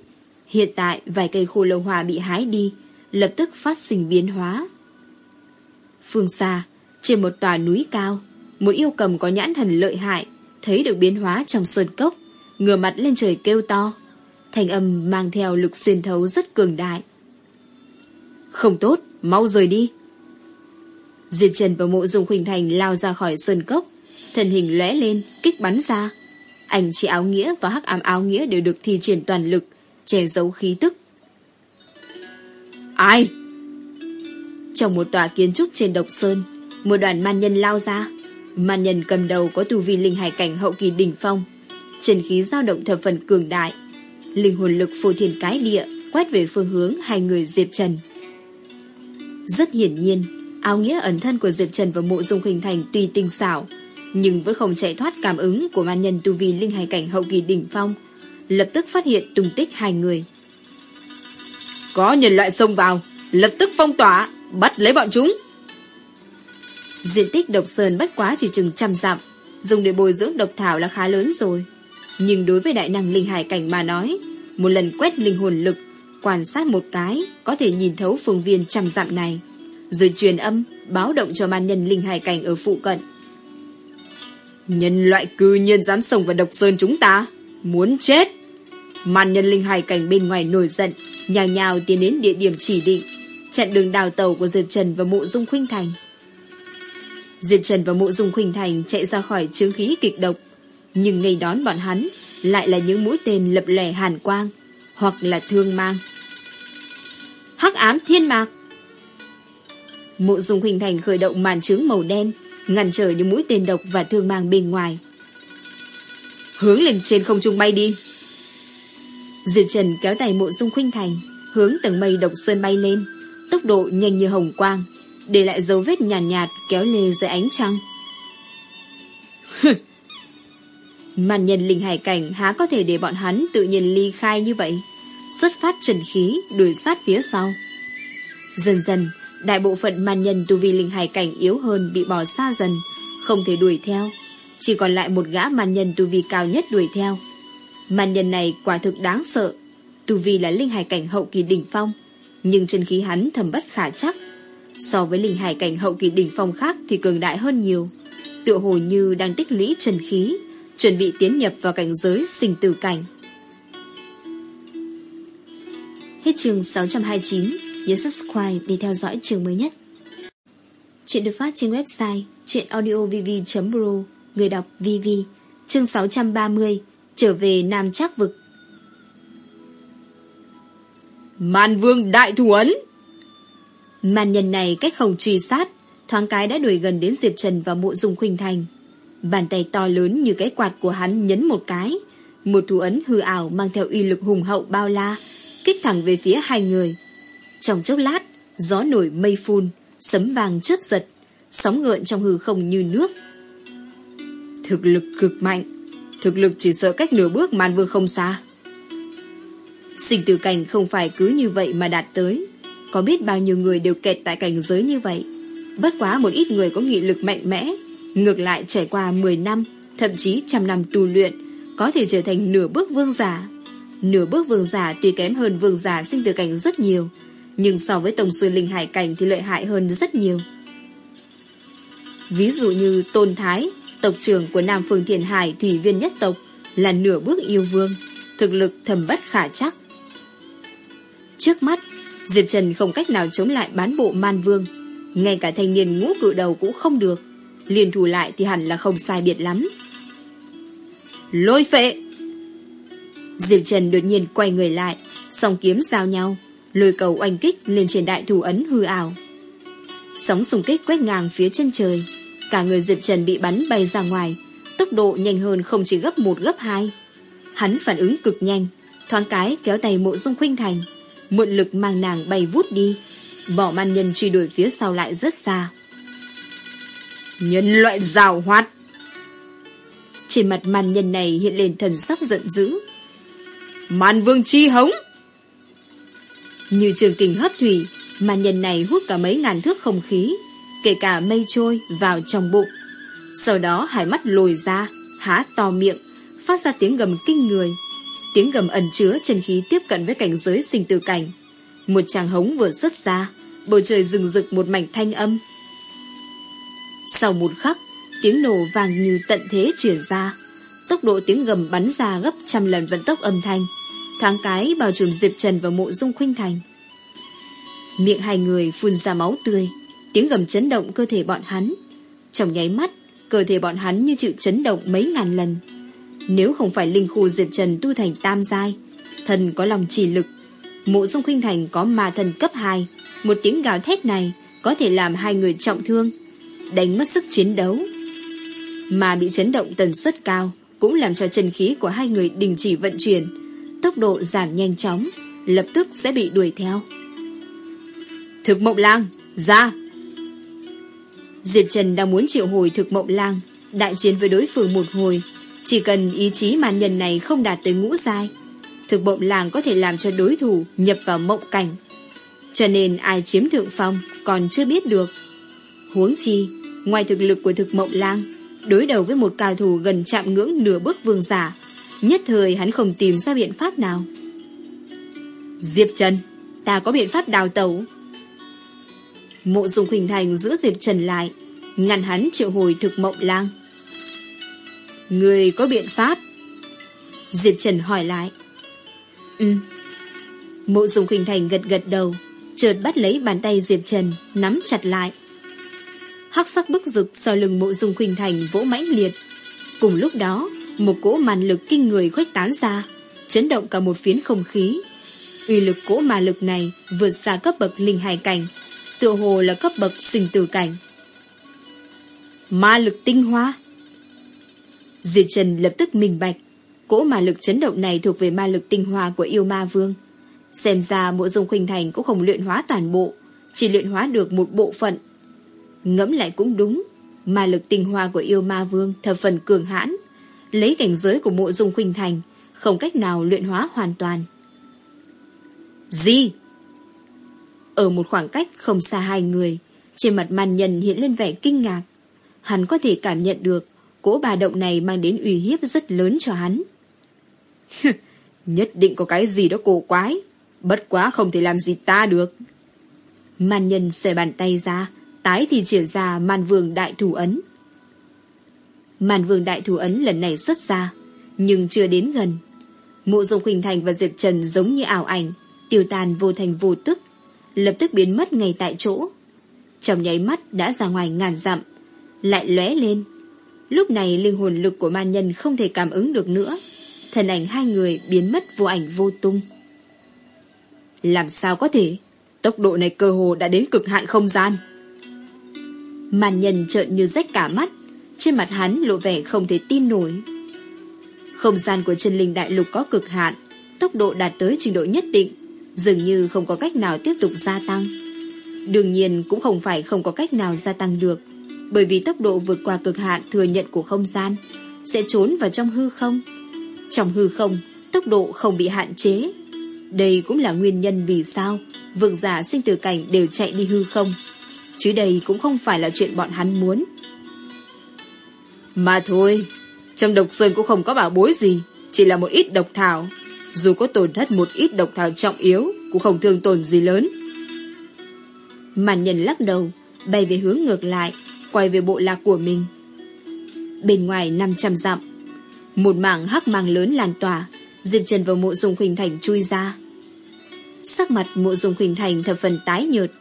Hiện tại vài cây khô lâu hoa bị hái đi, lập tức phát sinh biến hóa. Phương xa, trên một tòa núi cao, một yêu cầm có nhãn thần lợi hại, thấy được biến hóa trong sơn cốc, ngửa mặt lên trời kêu to. Thành âm mang theo lực xuyên thấu rất cường đại. Không tốt, mau rời đi. Diệp Trần và mộ dung Huỳnh Thành lao ra khỏi sơn cốc, thân hình lóe lên, kích bắn ra. Ảnh chị áo nghĩa và hắc ám áo nghĩa đều được thi triển toàn lực, che giấu khí tức. Ai? Trong một tòa kiến trúc trên độc sơn, một đoàn man nhân lao ra. Man nhân cầm đầu có tu vi linh hải cảnh hậu kỳ đỉnh phong. Trần khí dao động thập phần cường đại. Linh hồn lực phù thiền cái địa quét về phương hướng hai người Diệp Trần. Rất hiển nhiên, áo nghĩa ẩn thân của Diệp Trần và mộ dung hình thành tuy tinh xảo, nhưng vẫn không chạy thoát cảm ứng của man nhân tu vi linh hải cảnh hậu kỳ đỉnh phong, lập tức phát hiện tung tích hai người. Có nhân loại xông vào, lập tức phong tỏa, bắt lấy bọn chúng. Diện tích độc sơn bất quá chỉ chừng trăm dặm, dùng để bồi dưỡng độc thảo là khá lớn rồi. Nhưng đối với đại năng linh hải cảnh mà nói, một lần quét linh hồn lực Quan sát một cái Có thể nhìn thấu phương viên trăm dặm này Rồi truyền âm Báo động cho man nhân linh hải cảnh ở phụ cận Nhân loại cư nhiên dám sông vào độc sơn chúng ta Muốn chết Man nhân linh hải cảnh bên ngoài nổi giận Nhào nhào tiến đến địa điểm chỉ định Chặn đường đào tàu của Diệp Trần và mộ dung khuynh thành Diệp Trần và mộ dung khuynh thành Chạy ra khỏi chướng khí kịch độc Nhưng ngay đón bọn hắn Lại là những mũi tên lập lẻ hàn quang Hoặc là thương mang hắc ám thiên mạc. Mộ dung khuynh thành khởi động màn trướng màu đen, ngăn trở những mũi tên độc và thương mang bên ngoài. Hướng lên trên không trung bay đi Diệp Trần kéo tay mộ dung khuynh thành Hướng tầng mây độc sơn bay lên Tốc độ nhanh như hồng quang Để lại dấu vết nhàn nhạt, nhạt kéo lê dưới ánh trăng. Màn nhân linh hải cảnh há có thể để bọn hắn tự nhiên ly khai như vậy? Xuất phát trần khí Đuổi sát phía sau. Dần dần Đại bộ phận màn nhân tu vi linh hải cảnh yếu hơn Bị bỏ xa dần Không thể đuổi theo. Chỉ còn lại một gã màn nhân tu vi cao nhất đuổi theo. Màn nhân này quả thực đáng sợ. Tu vi là linh hải cảnh hậu kỳ đỉnh phong nhưng chân khí hắn thầm bất khả chắc. So với linh hải cảnh hậu kỳ đỉnh phong khác Thì cường đại hơn nhiều. Tựa hồ như đang tích lũy chân khí, Chuẩn bị tiến nhập vào cảnh giới sinh tử cảnh. Hết chương 629 Nhớ subscribe để theo dõi chương mới nhất. Chuyện được phát trên website chuyenaudiovv.pro Người đọc VV Chương 630 Trở về Nam Trác Vực. Man Vương Đại Thủ Ấn. Màn nhân này cách không truy sát, Thoáng cái đã đuổi gần đến Diệp Trần và mộ dung khuynh thành. Bàn tay to lớn như cái quạt của hắn nhấn một cái. Một thủ ấn hư ảo mang theo uy lực hùng hậu bao la, Kích thẳng về phía hai người. Trong chốc lát, Gió nổi mây phun, Sấm vàng chớp giật, Sóng ngợn trong hư không như nước. Thực lực cực mạnh, Thực lực chỉ sợ cách nửa bước man vương không xa. Sinh tử cảnh không phải cứ như vậy mà đạt tới. Có biết bao nhiêu người đều kẹt tại cảnh giới như vậy. Bất quá một ít người có nghị lực mạnh mẽ, Ngược lại trải qua 10 năm, Thậm chí trăm năm tu luyện, Có thể trở thành nửa bước vương giả. Nửa bước vương giả tuy kém hơn vương giả sinh tử cảnh rất nhiều, Nhưng so với tổng sư linh hải cảnh Thì lợi hại hơn rất nhiều. Ví dụ như Tôn Thái, Tộc trưởng của Nam Phương Thiền Hải, Thủy viên nhất tộc, Là nửa bước yêu vương, Thực lực thầm bất khả chắc. Trước mắt, Diệp Trần không cách nào chống lại bán bộ man vương. Ngay cả thanh niên ngũ cự đầu cũng không được. Liền thủ lại thì hẳn là không sai biệt lắm. Lôi phệ! Diệp Trần đột nhiên quay người lại, Song kiếm giao nhau, Lôi cầu oanh kích lên trên đại thủ ấn hư ảo. Sóng xung kích quét ngang phía chân trời, Cả người Diệp Trần bị bắn bay ra ngoài, Tốc độ nhanh hơn không chỉ gấp một, gấp hai. Hắn phản ứng cực nhanh, Thoáng cái kéo tay mộ dung khuynh thành. Mượn lực mang nàng bay vút đi. Bỏ man nhân truy đuổi phía sau lại rất xa. Nhân loại rào hoạt! Trên mặt man nhân này hiện lên thần sắc giận dữ. Man vương chi hống! Như trường kình hấp thủy Man nhân này hút cả mấy ngàn thước không khí, Kể cả mây trôi vào trong bụng. Sau đó hai mắt lồi ra, Há to miệng, Phát ra tiếng gầm kinh người. Tiếng gầm ẩn chứa chân khí tiếp cận với cảnh giới sinh tử cảnh. Một chàng hống vừa xuất ra, Bầu trời rừng rực một mảnh thanh âm. Sau một khắc, Tiếng nổ vàng như tận thế chuyển ra. Tốc độ tiếng gầm bắn ra gấp trăm lần vận tốc âm thanh, Thoáng cái bao trùm Diệp Trần và mộ dung khuynh thành. Miệng hai người phun ra máu tươi, Tiếng gầm chấn động cơ thể bọn hắn. Trong nháy mắt, Cơ thể bọn hắn như chịu chấn động mấy ngàn lần. Nếu không phải linh khu Diệp Trần tu thành tam giai, Thần có lòng chỉ lực. Mộ dung khuynh thành có ma thần cấp 2 Một tiếng gào thét này Có thể làm hai người trọng thương, Đánh mất sức chiến đấu. Mà bị chấn động tần suất cao Cũng làm cho chân khí của hai người đình chỉ vận chuyển. Tốc độ giảm nhanh chóng, Lập tức sẽ bị đuổi theo. Thực mộng lang, Ra! Diệp Trần đang muốn triệu hồi thực mộng lang, Đại chiến với đối phương một hồi. Chỉ cần ý chí màn nhân này không đạt tới ngũ giai, Thực mộng lang có thể làm cho đối thủ Nhập vào mộng cảnh. Cho nên ai chiếm thượng phong Còn chưa biết được. Huống chi, Ngoài thực lực của thực mộng lang Đối đầu với một cao thủ gần chạm ngưỡng nửa bước vương giả, Nhất thời hắn không tìm ra biện pháp nào. Diệp Trần, Ta có biện pháp đào tẩu. Mộ dùng hình Thành giữ Diệp Trần lại, Ngăn hắn triệu hồi thực mộng lang Người có biện pháp? Diệp Trần hỏi lại. Ừ. Mộ dùng Huỳnh Thành gật gật đầu Chợt bắt lấy bàn tay Diệp Trần Nắm chặt lại. Hắc sắc bức rực sau lưng mộ dung Huỳnh Thành vỗ mãnh liệt. Cùng lúc đó Một cỗ màn lực kinh người khuếch tán ra Chấn động cả một phiến không khí. Uy lực cỗ ma lực này vượt xa cấp bậc linh hài cảnh tựa hồ là cấp bậc sinh tử cảnh. Ma lực tinh hoa Diệp Trần lập tức minh bạch Cỗ ma lực chấn động này thuộc về ma lực tinh hoa của yêu ma vương. Xem ra mộ dung khuynh thành cũng không luyện hóa toàn bộ, chỉ luyện hóa được một bộ phận. Ngẫm lại cũng đúng, ma lực tinh hoa của yêu ma vương thập phần cường hãn, lấy cảnh giới của mộ dung khuynh thành, không cách nào luyện hóa hoàn toàn. Gì? Ở một khoảng cách không xa hai người, trên mặt màn nhân hiện lên vẻ kinh ngạc. Hắn có thể cảm nhận được cỗ bà động này mang đến uy hiếp rất lớn cho hắn. Nhất định có cái gì đó cổ quái, bất quá không thể làm gì ta được. Man nhân xòe bàn tay ra, tái thì triển ra man vương đại thủ ấn. Man vương đại thủ ấn lần này xuất ra, nhưng chưa đến gần. Mộ dung Khuynh Thành và Diệp Trần giống như ảo ảnh, tiêu tàn vô thành vô tức, lập tức biến mất ngay tại chỗ. Trong nháy mắt đã ra ngoài ngàn dặm, lại lóe lên. Lúc này linh hồn lực của man nhân không thể cảm ứng được nữa. Thần ảnh hai người biến mất vô ảnh vô tung. Làm sao có thể? Tốc độ này cơ hồ đã đến cực hạn không gian. màn nhân trợn như rách cả mắt, trên mặt hắn lộ vẻ không thể tin nổi. Không gian của chân linh đại lục có cực hạn, tốc độ đạt tới trình độ nhất định, dường như không có cách nào tiếp tục gia tăng. Đương nhiên cũng không phải không có cách nào gia tăng được, bởi vì tốc độ vượt qua cực hạn thừa nhận của không gian sẽ trốn vào trong hư không. Trong hư không, tốc độ không bị hạn chế. Đây cũng là nguyên nhân vì sao vượng giả sinh tử cảnh đều chạy đi hư không. Chứ đây cũng không phải là chuyện bọn hắn muốn. Mà thôi, trong độc sơn cũng không có bảo bối gì, chỉ là một ít độc thảo. Dù có tổn thất một ít độc thảo trọng yếu, cũng không thương tổn gì lớn. Màn nhân lắc đầu, bay về hướng ngược lại, quay về bộ lạc của mình. Bên ngoài 500 dặm, một mảng hắc mang lớn lan tỏa, Diệp Trần vào mộ dung khuynh thành chui ra. Sắc mặt mộ dung khuynh thành thập phần tái nhợt,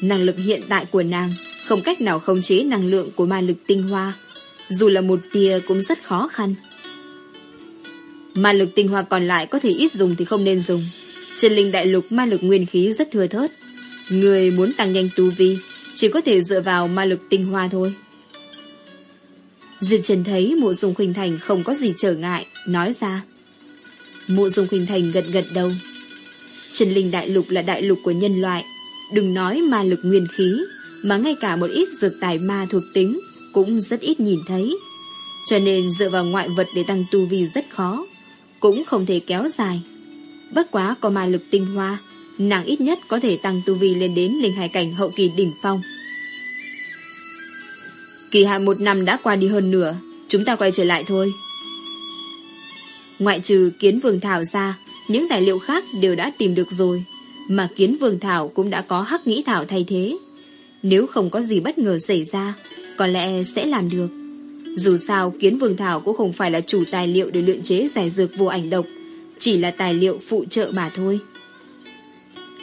năng lực hiện tại của nàng không cách nào khống chế năng lượng của ma lực tinh hoa, dù là một tia cũng rất khó khăn. Ma lực tinh hoa còn lại có thể ít dùng thì không nên dùng. Trên linh đại lục ma lực nguyên khí rất thừa thớt. Người muốn tăng nhanh tu vi chỉ có thể dựa vào ma lực tinh hoa thôi. Diệp Trần thấy mộ dung khuynh thành không có gì trở ngại, nói ra. Mộ dung khuynh thành gật gật đầu. Trần linh đại lục là đại lục của nhân loại. Đừng nói ma lực nguyên khí, mà ngay cả một ít dược tài ma thuộc tính cũng rất ít nhìn thấy. Cho nên dựa vào ngoại vật để tăng tu vi rất khó, cũng không thể kéo dài. Bất quá có ma lực tinh hoa, nàng ít nhất có thể tăng tu vi lên đến linh hải cảnh hậu kỳ đỉnh phong. Kỳ hạn một năm đã qua đi hơn nửa, chúng ta quay trở lại thôi. Ngoại trừ kiến vương thảo ra, những tài liệu khác đều đã tìm được rồi, mà kiến vương thảo cũng đã có hắc nghĩ thảo thay thế. Nếu không có gì bất ngờ xảy ra, có lẽ sẽ làm được. Dù sao kiến vương thảo cũng không phải là chủ tài liệu để luyện chế giải dược vô ảnh độc, chỉ là tài liệu phụ trợ bà thôi.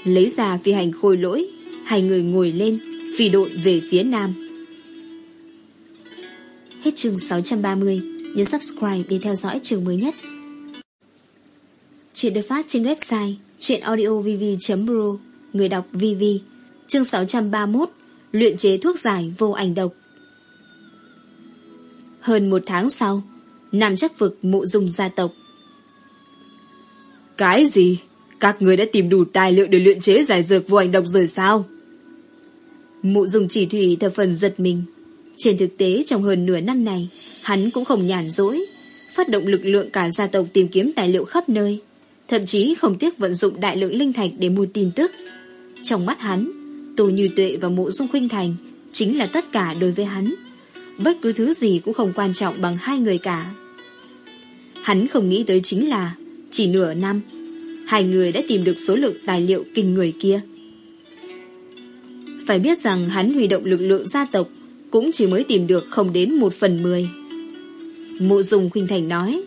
Lấy ra phi hành khôi lỗi, hai người ngồi lên, phi đội về phía nam. Hết chương 630, nhấn subscribe để theo dõi chương mới nhất. Chuyện được phát trên website chuyenaudiovv.ro Người đọc VV Chương 631 Luyện chế thuốc giải vô ảnh độc Hơn một tháng sau Nam chắc vực mộ dung gia tộc Cái gì? Các người đã tìm đủ tài liệu để luyện chế giải dược vô ảnh độc rồi sao? Mụ dùng chỉ thủy thập phần giật mình. Trên thực tế trong hơn nửa năm này, hắn cũng không nhàn rỗi, phát động lực lượng cả gia tộc tìm kiếm tài liệu khắp nơi, thậm chí không tiếc vận dụng đại lượng linh thạch để mua tin tức. Trong mắt hắn, Tô Như Tuệ và Mộ Dung Khuynh Thành chính là tất cả đối với hắn. Bất cứ thứ gì cũng không quan trọng bằng hai người cả. Hắn không nghĩ tới chính là chỉ nửa năm hai người đã tìm được số lượng tài liệu kinh người kia. Phải biết rằng hắn huy động lực lượng gia tộc cũng chỉ mới tìm được không đến một phần mười. Mộ dùng khuynh thành nói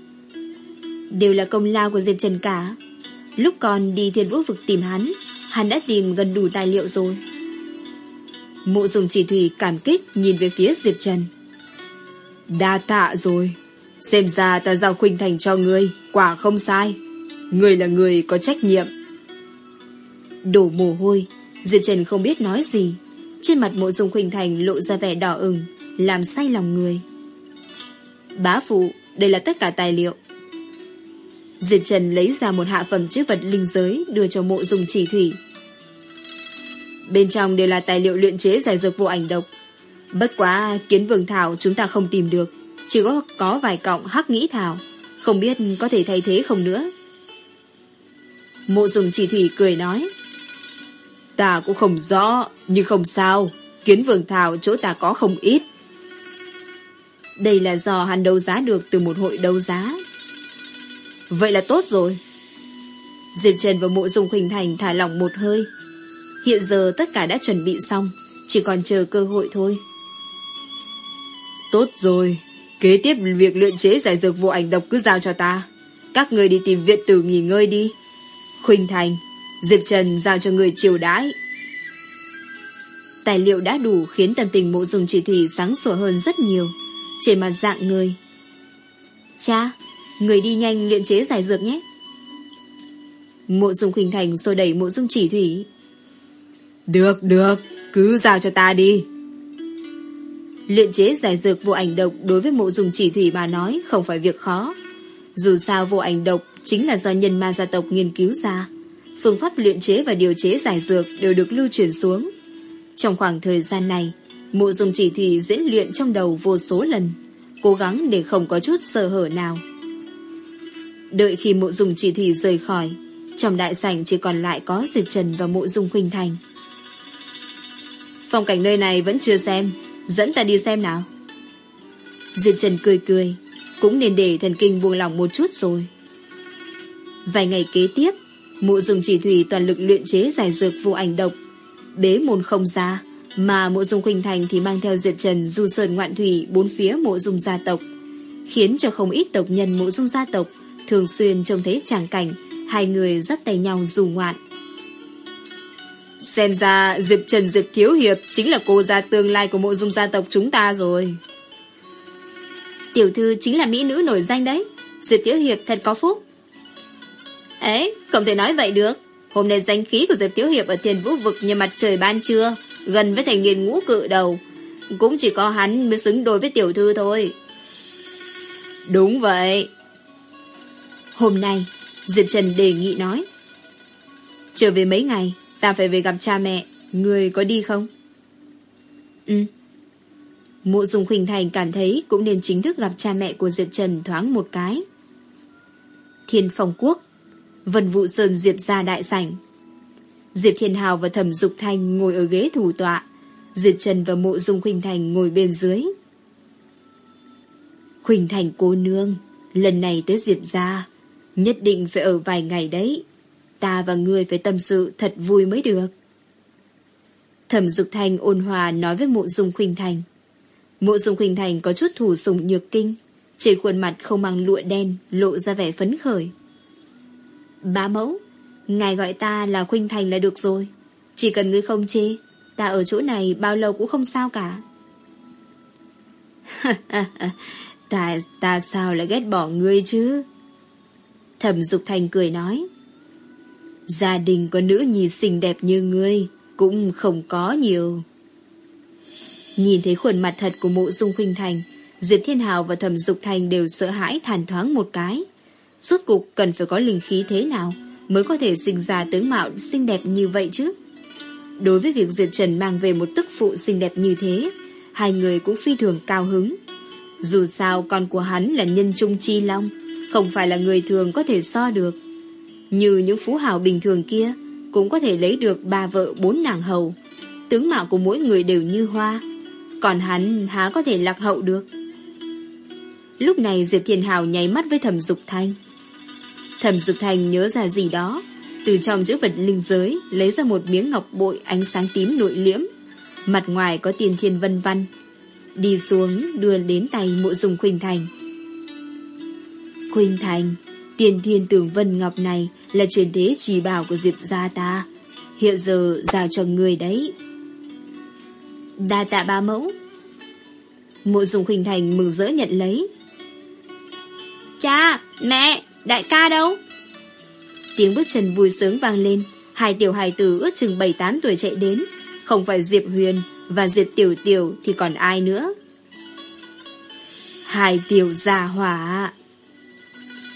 Đều là công lao của Diệp Trần cả. Lúc còn đi thiên vũ vực tìm hắn, hắn đã tìm gần đủ tài liệu rồi. Mộ dùng chỉ thủy cảm kích nhìn về phía Diệp Trần. Đa tạ rồi. Xem ra ta giao khuynh thành cho ngươi, quả không sai. Người là người có trách nhiệm. Đổ mồ hôi, Diệp Trần không biết nói gì. Trên mặt mộ dung khuynh thành lộ ra vẻ đỏ ửng, làm say lòng người. Bá phụ, đây là tất cả tài liệu. Diệp Trần lấy ra một hạ phẩm chữ vật linh giới đưa cho mộ dùng chỉ thủy. Bên trong đều là tài liệu luyện chế giải dược vô ảnh độc. Bất quá kiến vương thảo chúng ta không tìm được. Chỉ có có vài cọng hắc nghĩ thảo. Không biết có thể thay thế không nữa. Mộ dùng chỉ thủy cười nói. Ta cũng không rõ, nhưng không sao. Kiến vườn thảo chỗ ta có không ít. Đây là do hắn đấu giá được từ một hội đấu giá. Vậy là tốt rồi. Diệp Trần và mộ dung Khuynh Thành thả lỏng một hơi. Hiện giờ tất cả đã chuẩn bị xong, chỉ còn chờ cơ hội thôi. Tốt rồi, kế tiếp việc luyện chế giải dược vô ảnh độc cứ giao cho ta. Các người đi tìm viện tử nghỉ ngơi đi. Khuynh Thành, Diệp Trần giao cho người chiều đãi. Tài liệu đã đủ khiến tâm tình mộ dùng chỉ thủy sáng sủa hơn rất nhiều. Trên mặt dạng người. Cha, người đi nhanh luyện chế giải dược nhé. Mộ dung khuynh thành xô đẩy mộ dung chỉ thủy. Được, được, cứ giao cho ta đi. Luyện chế giải dược vô ảnh độc đối với mộ dung chỉ thủy mà nói không phải việc khó. Dù sao vô ảnh độc chính là do nhân ma gia tộc nghiên cứu ra. Phương pháp luyện chế và điều chế giải dược đều được lưu truyền xuống. Trong khoảng thời gian này, mộ dùng chỉ thủy diễn luyện trong đầu vô số lần, cố gắng để không có chút sơ hở nào. Đợi khi mộ dùng chỉ thủy rời khỏi, trong đại sảnh chỉ còn lại có Diệp Trần và mộ dung khuynh thành. Phong cảnh nơi này vẫn chưa xem, dẫn ta đi xem nào. Diệp Trần cười cười, cũng nên để thần kinh buông lỏng một chút rồi. Vài ngày kế tiếp, mụ dùng chỉ thủy toàn lực luyện chế giải dược vô ảnh độc, bế môn không ra, mà mộ dung khuynh thành thì mang theo Diệp Trần du sơn ngoạn thủy bốn phía mộ dung gia tộc, khiến cho không ít tộc nhân mộ dung gia tộc thường xuyên trông thấy tràng cảnh hai người dắt tay nhau dù ngoạn. Xem ra Diệp Trần Diệp Thiếu Hiệp chính là cô gia tương lai của mộ dung gia tộc chúng ta rồi. Tiểu thư chính là mỹ nữ nổi danh đấy. Diệp Thiếu Hiệp thật có phúc. Ấy, không thể nói vậy được. Hôm nay danh khí của Diệp Thiếu Hiệp ở thiên vũ vực như mặt trời ban trưa, gần với thành niên ngũ cự đầu. Cũng chỉ có hắn mới xứng đôi với tiểu thư thôi. Đúng vậy. Hôm nay, Diệp Trần đề nghị nói. Trở về mấy ngày, ta phải về gặp cha mẹ. Người có đi không? Ừ. Mộ Dung Khuynh Thành cảm thấy cũng nên chính thức gặp cha mẹ của Diệp Trần thoáng một cái. Thiên Phong Quốc Vân vũ Sơn Diệp ra đại sảnh. Diệp Thiên Hào và Thẩm Dục Thanh ngồi ở ghế thủ tọa. Diệp Trần và Mộ Dung Khuynh Thành ngồi bên dưới. Khuynh Thành cô nương, lần này tới Diệp ra, nhất định phải ở vài ngày đấy. Ta và người phải tâm sự thật vui mới được. Thẩm Dục Thanh ôn hòa nói với Mộ Dung Khuynh Thành. Mộ Dung Khuynh Thành có chút thủ sùng nhược kinh, trên khuôn mặt không mang lụa đen, lộ ra vẻ phấn khởi. Bá mẫu, ngài gọi ta là Khuynh Thành là được rồi. Chỉ cần ngươi không chê, ta ở chỗ này bao lâu cũng không sao cả. ta, ta sao lại ghét bỏ ngươi chứ? Thẩm Dục Thành cười nói. Gia đình có nữ nhi xinh đẹp như ngươi cũng không có nhiều. Nhìn thấy khuôn mặt thật của mộ dung khuynh thành, Diệp Thiên Hào và Thẩm Dục Thành đều sợ hãi thản thoáng một cái. Suốt cục cần phải có linh khí thế nào mới có thể sinh ra tướng mạo xinh đẹp như vậy chứ? Đối với việc Diệp Trần mang về một tức phụ xinh đẹp như thế, hai người cũng phi thường cao hứng. Dù sao con của hắn là nhân trung chi long, không phải là người thường có thể so được. Như những phú hào bình thường kia, cũng có thể lấy được ba vợ bốn nàng hầu. Tướng mạo của mỗi người đều như hoa, còn hắn há có thể lạc hậu được. Lúc này Diệp Thiên Hào nháy mắt với thẩm dục thanh. Thẩm Dục Thành nhớ ra gì đó, từ trong chữ vật linh giới lấy ra một miếng ngọc bội ánh sáng tím nội liễm, mặt ngoài có tiền thiên vân văn. Đi xuống đưa đến tay mộ dùng Khuynh Thành. Khuynh Thành, tiền thiên tường vân ngọc này là truyền thế chỉ bảo của Diệp gia ta. Hiện giờ giao cho người đấy. Đa tạ ba mẫu. Mộ dùng Khuynh Thành mừng rỡ nhận lấy. Cha, mẹ, Đại ca đâu? Tiếng bước chân vui sướng vang lên, hai tiểu hài tử ước chừng 7-8 tuổi chạy đến, không phải Diệp Huyền và Diệp Tiểu Tiểu thì còn ai nữa? Hai tiểu già hỏa.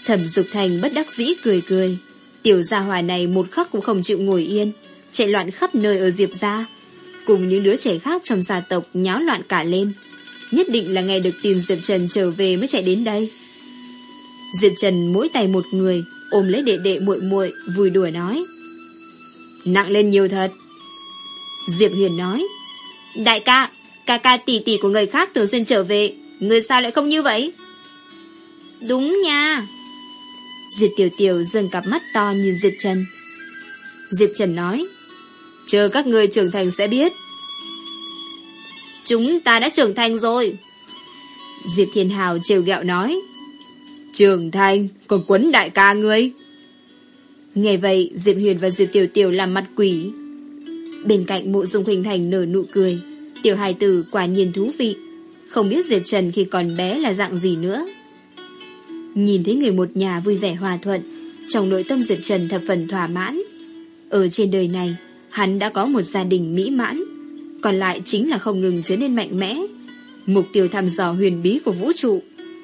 Thẩm Dục Thành bất đắc dĩ cười cười. Tiểu gia hỏa này một khắc cũng không chịu ngồi yên, chạy loạn khắp nơi ở Diệp gia, cùng những đứa trẻ khác trong gia tộc nháo loạn cả lên. Nhất định là nghe được tin Diệp Trần trở về mới chạy đến đây. Diệp Trần mỗi tay một người, ôm lấy đệ đệ muội muội vui đùa nói. Nặng lên nhiều thật. Diệp Huyền nói. Đại ca, ca ca tỷ tỷ của người khác thường xuyên trở về, người sao lại không như vậy? Đúng nha. Diệp Tiểu Tiểu dâng cặp mắt to nhìn Diệp Trần. Diệp Trần nói. Chờ các người trưởng thành sẽ biết. Chúng ta đã trưởng thành rồi. Diệp Thiên Hào trêu gẹo nói trường thành, còn quấn đại ca ngươi. Nghe vậy, Diệp Huyền và Diệp Tiểu Tiểu làm mặt quỷ. Bên cạnh mộ dung huỳnh thành nở nụ cười. Tiểu hài tử quả nhiên thú vị. Không biết Diệp Trần khi còn bé là dạng gì nữa. Nhìn thấy người một nhà vui vẻ hòa thuận, trong nội tâm Diệp Trần thập phần thỏa mãn. Ở trên đời này, hắn đã có một gia đình mỹ mãn, còn lại chính là không ngừng trở nên mạnh mẽ. Mục tiêu thăm dò huyền bí của vũ trụ.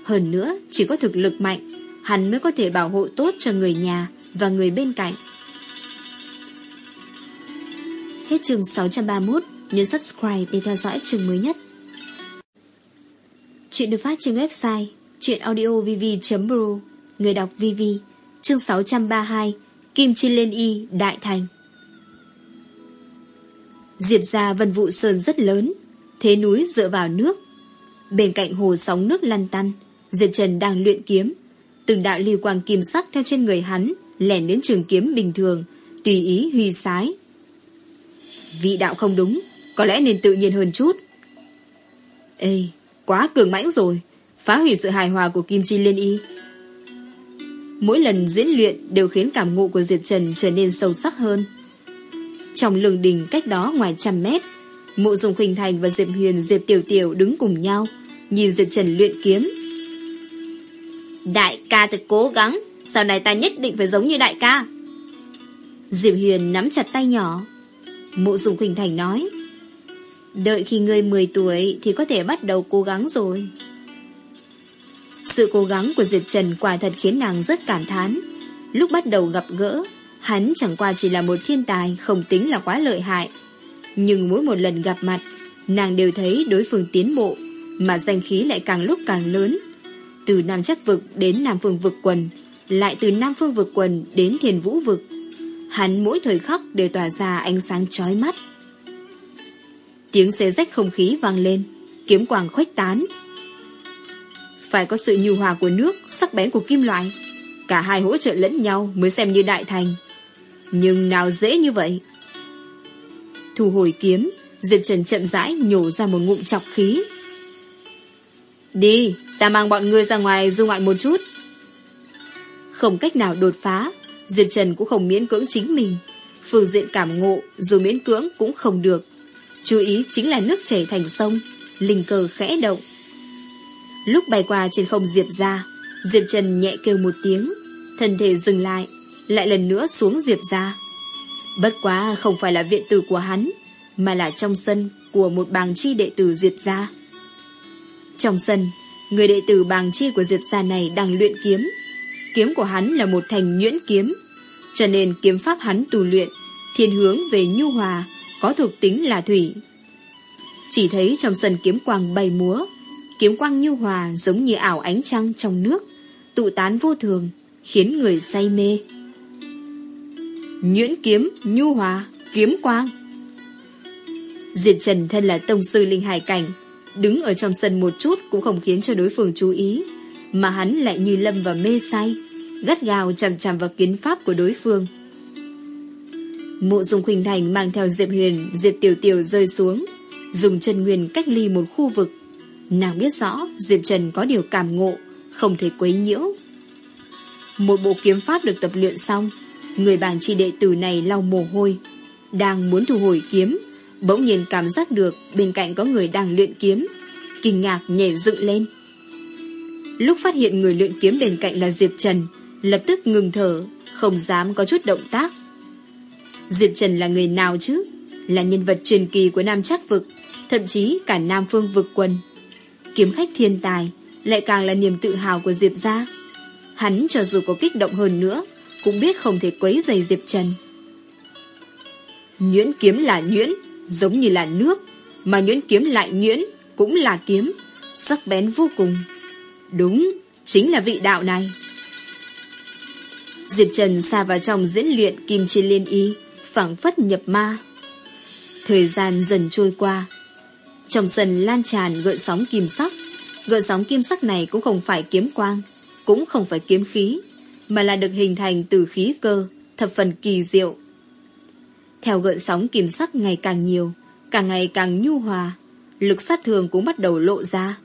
Hơn nữa, chỉ có thực lực mạnh, hắn mới có thể bảo hộ tốt cho người nhà và người bên cạnh. Hết chương 631, nhấn subscribe để theo dõi chương mới nhất. Chuyện được phát trên website Chuyện audio vv.ro Người đọc VV Chương 632 Kim Chi Lên Y Đại Thành Diệp ra vân vụ sơn rất lớn Thế núi dựa vào nước Bên cạnh hồ sóng nước lăn tăn Diệp Trần đang luyện kiếm Từng đạo lưu quang kim sắc theo trên người hắn Lẻn đến trường kiếm bình thường Tùy ý huy sái Vị đạo không đúng Có lẽ nên tự nhiên hơn chút Ê, quá cường mãnh rồi phá hủy sự hài hòa của Kim Chi Liên Y. Mỗi lần diễn luyện đều khiến cảm ngộ của Diệp Trần trở nên sâu sắc hơn. Trong lường đình cách đó ngoài trăm mét, Mộ Dung Khuynh Thành và Diệp Huyền Diệp Tiểu Tiểu đứng cùng nhau, nhìn Diệp Trần luyện kiếm. Đại ca thật cố gắng, sau này ta nhất định phải giống như đại ca. Diệp Huyền nắm chặt tay nhỏ. Mộ Dung Khuynh Thành nói, đợi khi ngươi 10 tuổi thì có thể bắt đầu cố gắng rồi. Sự cố gắng của Diệp Trần quả thật khiến nàng rất cảm thán. Lúc bắt đầu gặp gỡ, hắn chẳng qua chỉ là một thiên tài không tính là quá lợi hại. Nhưng mỗi một lần gặp mặt, nàng đều thấy đối phương tiến bộ, mà danh khí lại càng lúc càng lớn. Từ Nam Chắc Vực đến Nam Phương Vực Quần, lại từ Nam Phương Vực Quần đến Thiền Vũ Vực. Hắn mỗi thời khắc đều tỏa ra ánh sáng chói mắt. Tiếng xe rách không khí vang lên, kiếm quang khuếch tán, phải có sự nhu hòa của nước, sắc bén của kim loại. Cả hai hỗ trợ lẫn nhau mới xem như đại thành. Nhưng nào dễ như vậy? Thu hồi kiếm, Diệp Trần chậm rãi nhổ ra một ngụm chọc khí. Đi, ta mang bọn ngươi ra ngoài du ngoạn một chút. Không cách nào đột phá, Diệp Trần cũng không miễn cưỡng chính mình. Phương diện cảm ngộ dù miễn cưỡng cũng không được. Chú ý chính là nước chảy thành sông, linh cờ khẽ động, Lúc bay qua trên không Diệp ra, Diệp Trần nhẹ kêu một tiếng, thân thể dừng lại, lại lần nữa xuống Diệp ra. Bất quá không phải là viện tử của hắn, mà là trong sân của một bàng chi đệ tử Diệp gia. Trong sân, người đệ tử bàng chi của Diệp gia này đang luyện kiếm. Kiếm của hắn là một thành nhuyễn kiếm, cho nên kiếm pháp hắn tu luyện, thiên hướng về nhu hòa, có thuộc tính là thủy. Chỉ thấy trong sân kiếm quang bay múa, kiếm quang nhu hòa giống như ảo ánh trăng trong nước, tụ tán vô thường, khiến người say mê. Nhuyễn kiếm, nhu hòa, kiếm quang. Diệt Trần thân là tông sư linh hải cảnh, đứng ở trong sân một chút cũng không khiến cho đối phương chú ý, mà hắn lại như lâm vào mê say, gắt gào chằm chằm vào kiến pháp của đối phương. Mộ Dung Khuynh Thành mang theo Diệp Huyền, Diệp Tiểu Tiểu rơi xuống, dùng chân nguyên cách ly một khu vực, Nàng biết rõ Diệp Trần có điều cảm ngộ Không thể quấy nhiễu. Một bộ kiếm pháp được tập luyện xong Người bảng chi đệ tử này lau mồ hôi Đang muốn thu hồi kiếm. Bỗng nhiên cảm giác được Bên cạnh có người đang luyện kiếm. Kinh ngạc nhảy dựng lên. Lúc phát hiện người luyện kiếm bên cạnh là Diệp Trần Lập tức ngừng thở Không dám có chút động tác. Diệp Trần là người nào chứ? Là nhân vật truyền kỳ của Nam Trác Vực Thậm chí cả Nam Phương Vực Quân. Kiếm khách thiên tài lại càng là niềm tự hào của Diệp gia. Hắn cho dù có kích động hơn nữa, cũng biết không thể quấy giày Diệp Trần. Nhuyễn kiếm là nhuyễn, giống như là nước, mà nhuyễn kiếm lại nhuyễn, cũng là kiếm, sắc bén vô cùng. Đúng, chính là vị đạo này. Diệp Trần xa vào trong diễn luyện kim chi liên y, phảng phất nhập ma. Thời gian dần trôi qua. Trong sân lan tràn gợn sóng kim sắc. Gợn sóng kim sắc này cũng không phải kiếm quang, cũng không phải kiếm khí, mà là được hình thành từ khí cơ, thập phần kỳ diệu. Theo gợn sóng kim sắc ngày càng nhiều, càng ngày càng nhu hòa, lực sát thường cũng bắt đầu lộ ra.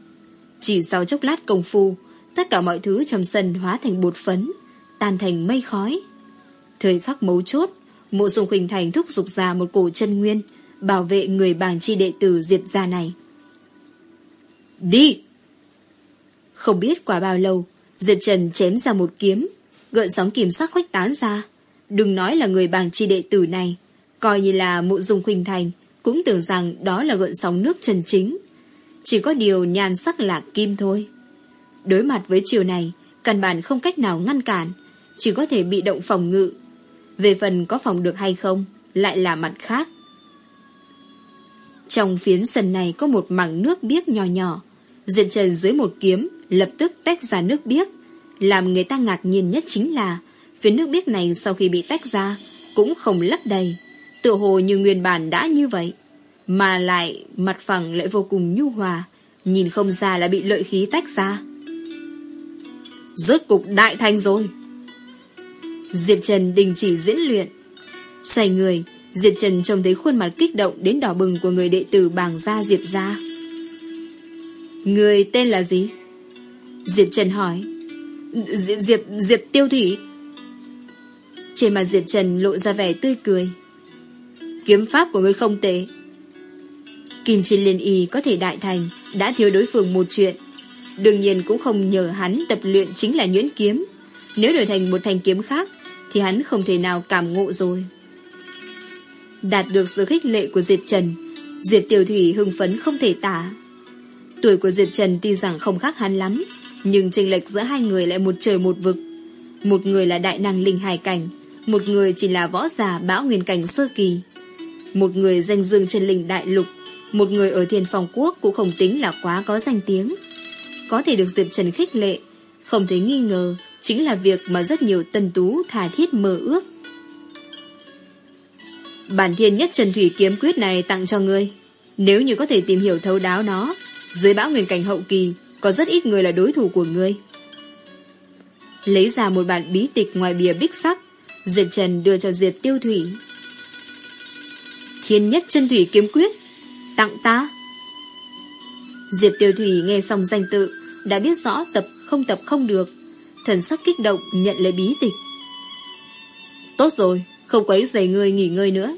Chỉ sau chốc lát công phu, tất cả mọi thứ trong sân hóa thành bột phấn, tan thành mây khói. Thời khắc mấu chốt, mộ dung khuynh thành thúc giục ra một cổ chân nguyên, bảo vệ người bàng chi đệ tử Diệp gia này. Đi! Không biết qua bao lâu, Diệp Trần chém ra một kiếm, gợn sóng kim sắc khuếch tán ra. Đừng nói là người bàng chi đệ tử này, coi như là mộ dung khuynh thành, cũng tưởng rằng đó là gợn sóng nước chân chính. Chỉ có điều nhan sắc là kim thôi. Đối mặt với chiều này, căn bản không cách nào ngăn cản, chỉ có thể bị động phòng ngự. Về phần có phòng được hay không, lại là mặt khác. Trong phiến sân này có một mảng nước biếc nhỏ nhỏ, diện Trần dưới một kiếm, lập tức tách ra nước biếc. Làm người ta ngạc nhiên nhất chính là, phiến nước biếc này sau khi bị tách ra, cũng không lấp đầy. Tựa hồ như nguyên bản đã như vậy, mà lại mặt phẳng lại vô cùng nhu hòa, nhìn không ra là bị lợi khí tách ra. Rốt cục đại thành rồi. Diệp Trần đình chỉ diễn luyện. Xoay người, Diệp Trần trông thấy khuôn mặt kích động đến đỏ bừng của người đệ tử bàng gia Diệp gia. Người tên là gì? Diệp Trần hỏi. Diệp, Diệp, Diệp Tiêu Thủy. Trên mặt Diệp Trần lộ ra vẻ tươi cười. Kiếm pháp của người không tệ. Kim Trinh Liên Y có thể đại thành, đã thiếu đối phương một chuyện. Đương nhiên cũng không nhờ hắn tập luyện chính là nhuyễn kiếm. Nếu đổi thành một thanh kiếm khác, thì hắn không thể nào cảm ngộ rồi. Đạt được sự khích lệ của Diệp Trần, Diệp Tiểu Thủy hưng phấn không thể tả. Tuổi của Diệp Trần tuy rằng không khác hắn lắm, nhưng chênh lệch giữa hai người lại một trời một vực. Một người là đại năng linh hài cảnh, một người chỉ là võ giả bão nguyên cảnh sơ kỳ. Một người danh dương trên linh đại lục, một người ở thiên phòng quốc cũng không tính là quá có danh tiếng. Có thể được Diệp Trần khích lệ, không thể nghi ngờ, chính là việc mà rất nhiều tân tú thà thiết mơ ước. Bản thiên nhất Trần Thủy kiếm quyết này tặng cho ngươi. Nếu như có thể tìm hiểu thấu đáo nó, dưới bão nguyên cảnh hậu kỳ, có rất ít người là đối thủ của ngươi. Lấy ra một bản bí tịch ngoài bìa bích sắc, Diệp Trần đưa cho Diệp Tiêu Thủy. Thiên nhất chân thủy kiếm quyết, tặng ta. Diệp Tiêu Thủy nghe xong danh tự, đã biết rõ tập không tập không được. Thần sắc kích động nhận lấy bí tịch. Tốt rồi, không quấy giày ngươi nghỉ ngơi nữa.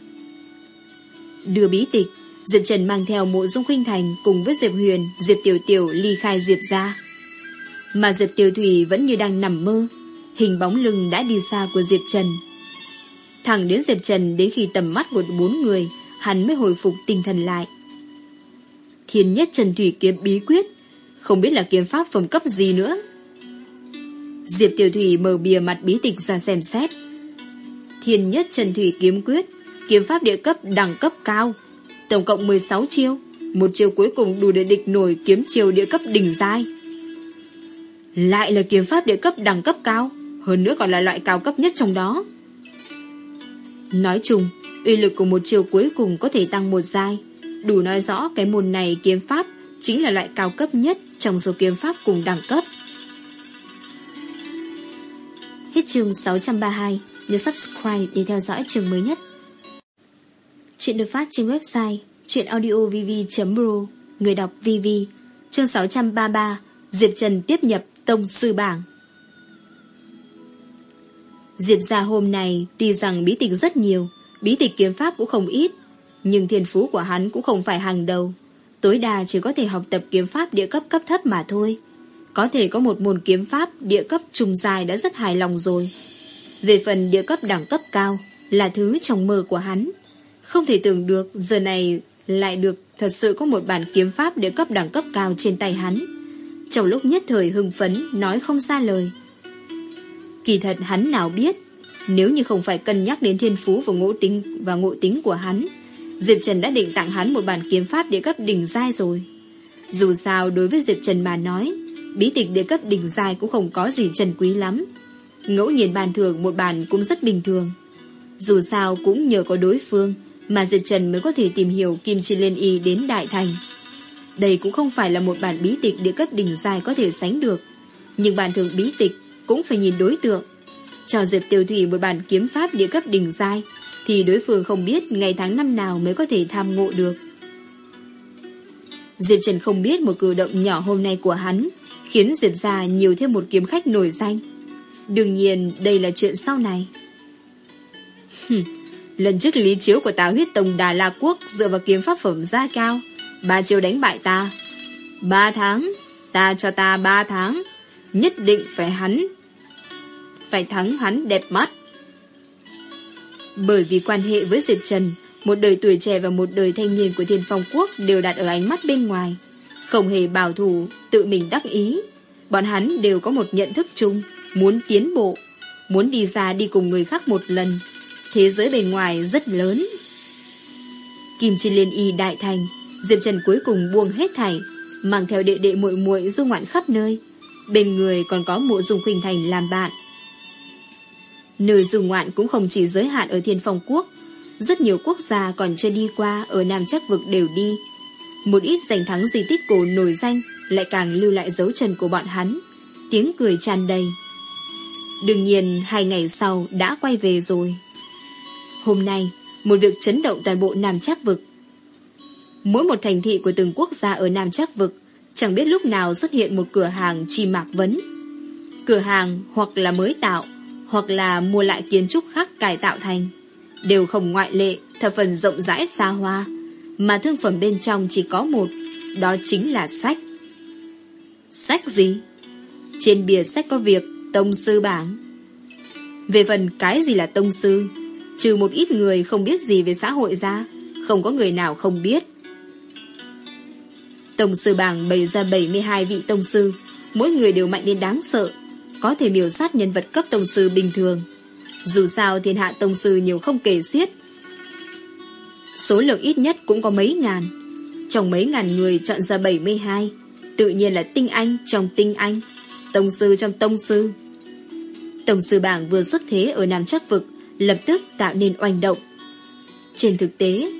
Đưa bí tịch, Diệp Trần mang theo mộ dung khuynh thành cùng với Diệp Huyền, Diệp Tiểu Tiểu ly khai Diệp ra. Mà Diệp Tiểu Thủy vẫn như đang nằm mơ, hình bóng lưng đã đi xa của Diệp Trần. Thẳng đến Diệp Trần đến khi tầm mắt của bốn người, hắn mới hồi phục tinh thần lại. Thiên nhất Trần Thủy kiếm bí quyết, không biết là kiếm pháp phẩm cấp gì nữa. Diệp Tiểu Thủy mở bìa mặt bí tịch ra xem xét. Thiên nhất Trần Thủy kiếm quyết, kiếm pháp địa cấp đẳng cấp cao, tổng cộng 16 chiêu, một chiêu cuối cùng đủ để địch nổi kiếm chiêu địa cấp đỉnh giai. Lại là kiếm pháp địa cấp đẳng cấp cao, hơn nữa còn là loại cao cấp nhất trong đó. Nói chung, uy lực của một chiều cuối cùng có thể tăng một giai, đủ nói rõ cái môn này kiếm pháp chính là loại cao cấp nhất trong số kiếm pháp cùng đẳng cấp. Hết chương 632, nhớ subscribe để theo dõi chương mới nhất. Chuyện được phát trên website chuyenaudiovv.ro Người đọc VV Chương 633 Diệp Trần tiếp nhập Tông Sư Bảng Diệp gia hôm nay tuy rằng bí tịch rất nhiều, bí tịch kiếm pháp cũng không ít, nhưng thiên phú của hắn cũng không phải hàng đầu tối đa chỉ có thể học tập kiếm pháp địa cấp cấp thấp mà thôi có thể có một môn kiếm pháp địa cấp trùng dài đã rất hài lòng rồi về phần địa cấp đẳng cấp cao là thứ trong mơ của hắn không thể tưởng được giờ này lại được thật sự có một bản kiếm pháp địa cấp đẳng cấp cao trên tay hắn. Trong lúc nhất thời hưng phấn, nói không xa lời. Kỳ thật hắn nào biết, nếu như không phải cân nhắc đến thiên phú và ngộ tính và ngộ tính của hắn, Diệp Trần đã định tặng hắn một bản kiếm pháp địa cấp đỉnh giai rồi. Dù sao đối với Diệp Trần mà nói, bí tịch địa cấp đỉnh giai cũng không có gì trần quý lắm. Ngẫu nhiên bàn thường một bản cũng rất bình thường. Dù sao cũng nhờ có đối phương mà Diệp Trần mới có thể tìm hiểu Kim Chi Liên Y đến Đại Thành. Đây cũng không phải là một bản bí tịch địa cấp đỉnh dài có thể sánh được. Nhưng bản thường bí tịch cũng phải nhìn đối tượng. Cho Diệp Tiêu Thủy một bản kiếm pháp địa cấp đỉnh giai, thì đối phương không biết ngày tháng năm nào mới có thể tham ngộ được. Diệp Trần không biết một cử động nhỏ hôm nay của hắn khiến Diệp gia nhiều thêm một kiếm khách nổi danh. Đương nhiên đây là chuyện sau này. Lần trước lý chiếu của Tào huyết tông Đà La Quốc dựa vào kiếm pháp phẩm gia cao, ba chiêu đánh bại ta. Ba tháng, ta cho ta ba tháng, nhất định phải hắn, phải thắng hắn đẹp mắt. Bởi vì quan hệ với Diệp Trần, một đời tuổi trẻ và một đời thanh niên của thiên phong quốc đều đặt ở ánh mắt bên ngoài. Không hề bảo thủ, tự mình đắc ý. Bọn hắn đều có một nhận thức chung, muốn tiến bộ, muốn đi ra đi cùng người khác một lần, thế giới bên ngoài rất lớn. Kim Chi Liên Y đại thành, Diệp Trần cuối cùng buông hết thảy, mang theo đệ đệ muội muội du ngoạn khắp nơi. Bên người còn có mộ dung khuynh thành làm bạn. Nơi du ngoạn cũng không chỉ giới hạn ở thiên phong quốc, rất nhiều quốc gia còn chưa đi qua ở Nam Chắc Vực đều đi. Một ít giành thắng di tích cổ nổi danh lại càng lưu lại dấu chân của bọn hắn. Tiếng cười tràn đầy. Đương nhiên hai ngày sau đã quay về rồi. Hôm nay, một việc chấn động toàn bộ Nam Trác Vực. Mỗi một thành thị của từng quốc gia ở Nam Trác Vực chẳng biết lúc nào xuất hiện một cửa hàng chi mạc vấn. Cửa hàng hoặc là mới tạo, hoặc là mua lại kiến trúc khác cải tạo thành. Đều không ngoại lệ, thập phần rộng rãi xa hoa, mà thương phẩm bên trong chỉ có một, đó chính là sách. Sách gì? Trên bìa sách có việc Tông Sư Bảng. Về phần cái gì là Tông Sư, Trừ một ít người không biết gì về xã hội ra Không có người nào không biết Tông sư bảng bày ra 72 vị tông sư Mỗi người đều mạnh đến đáng sợ có thể miểu sát nhân vật cấp tông sư bình thường. Dù sao thiên hạ tông sư nhiều không kể xiết. Số lượng ít nhất cũng có mấy ngàn. Trong mấy ngàn người chọn ra 72 Tự nhiên là tinh anh trong tinh anh Tông sư trong tông sư. Tông sư bảng vừa xuất thế ở Nam Chắc Vực lập tức tạo nên oanh động. Trên thực tế,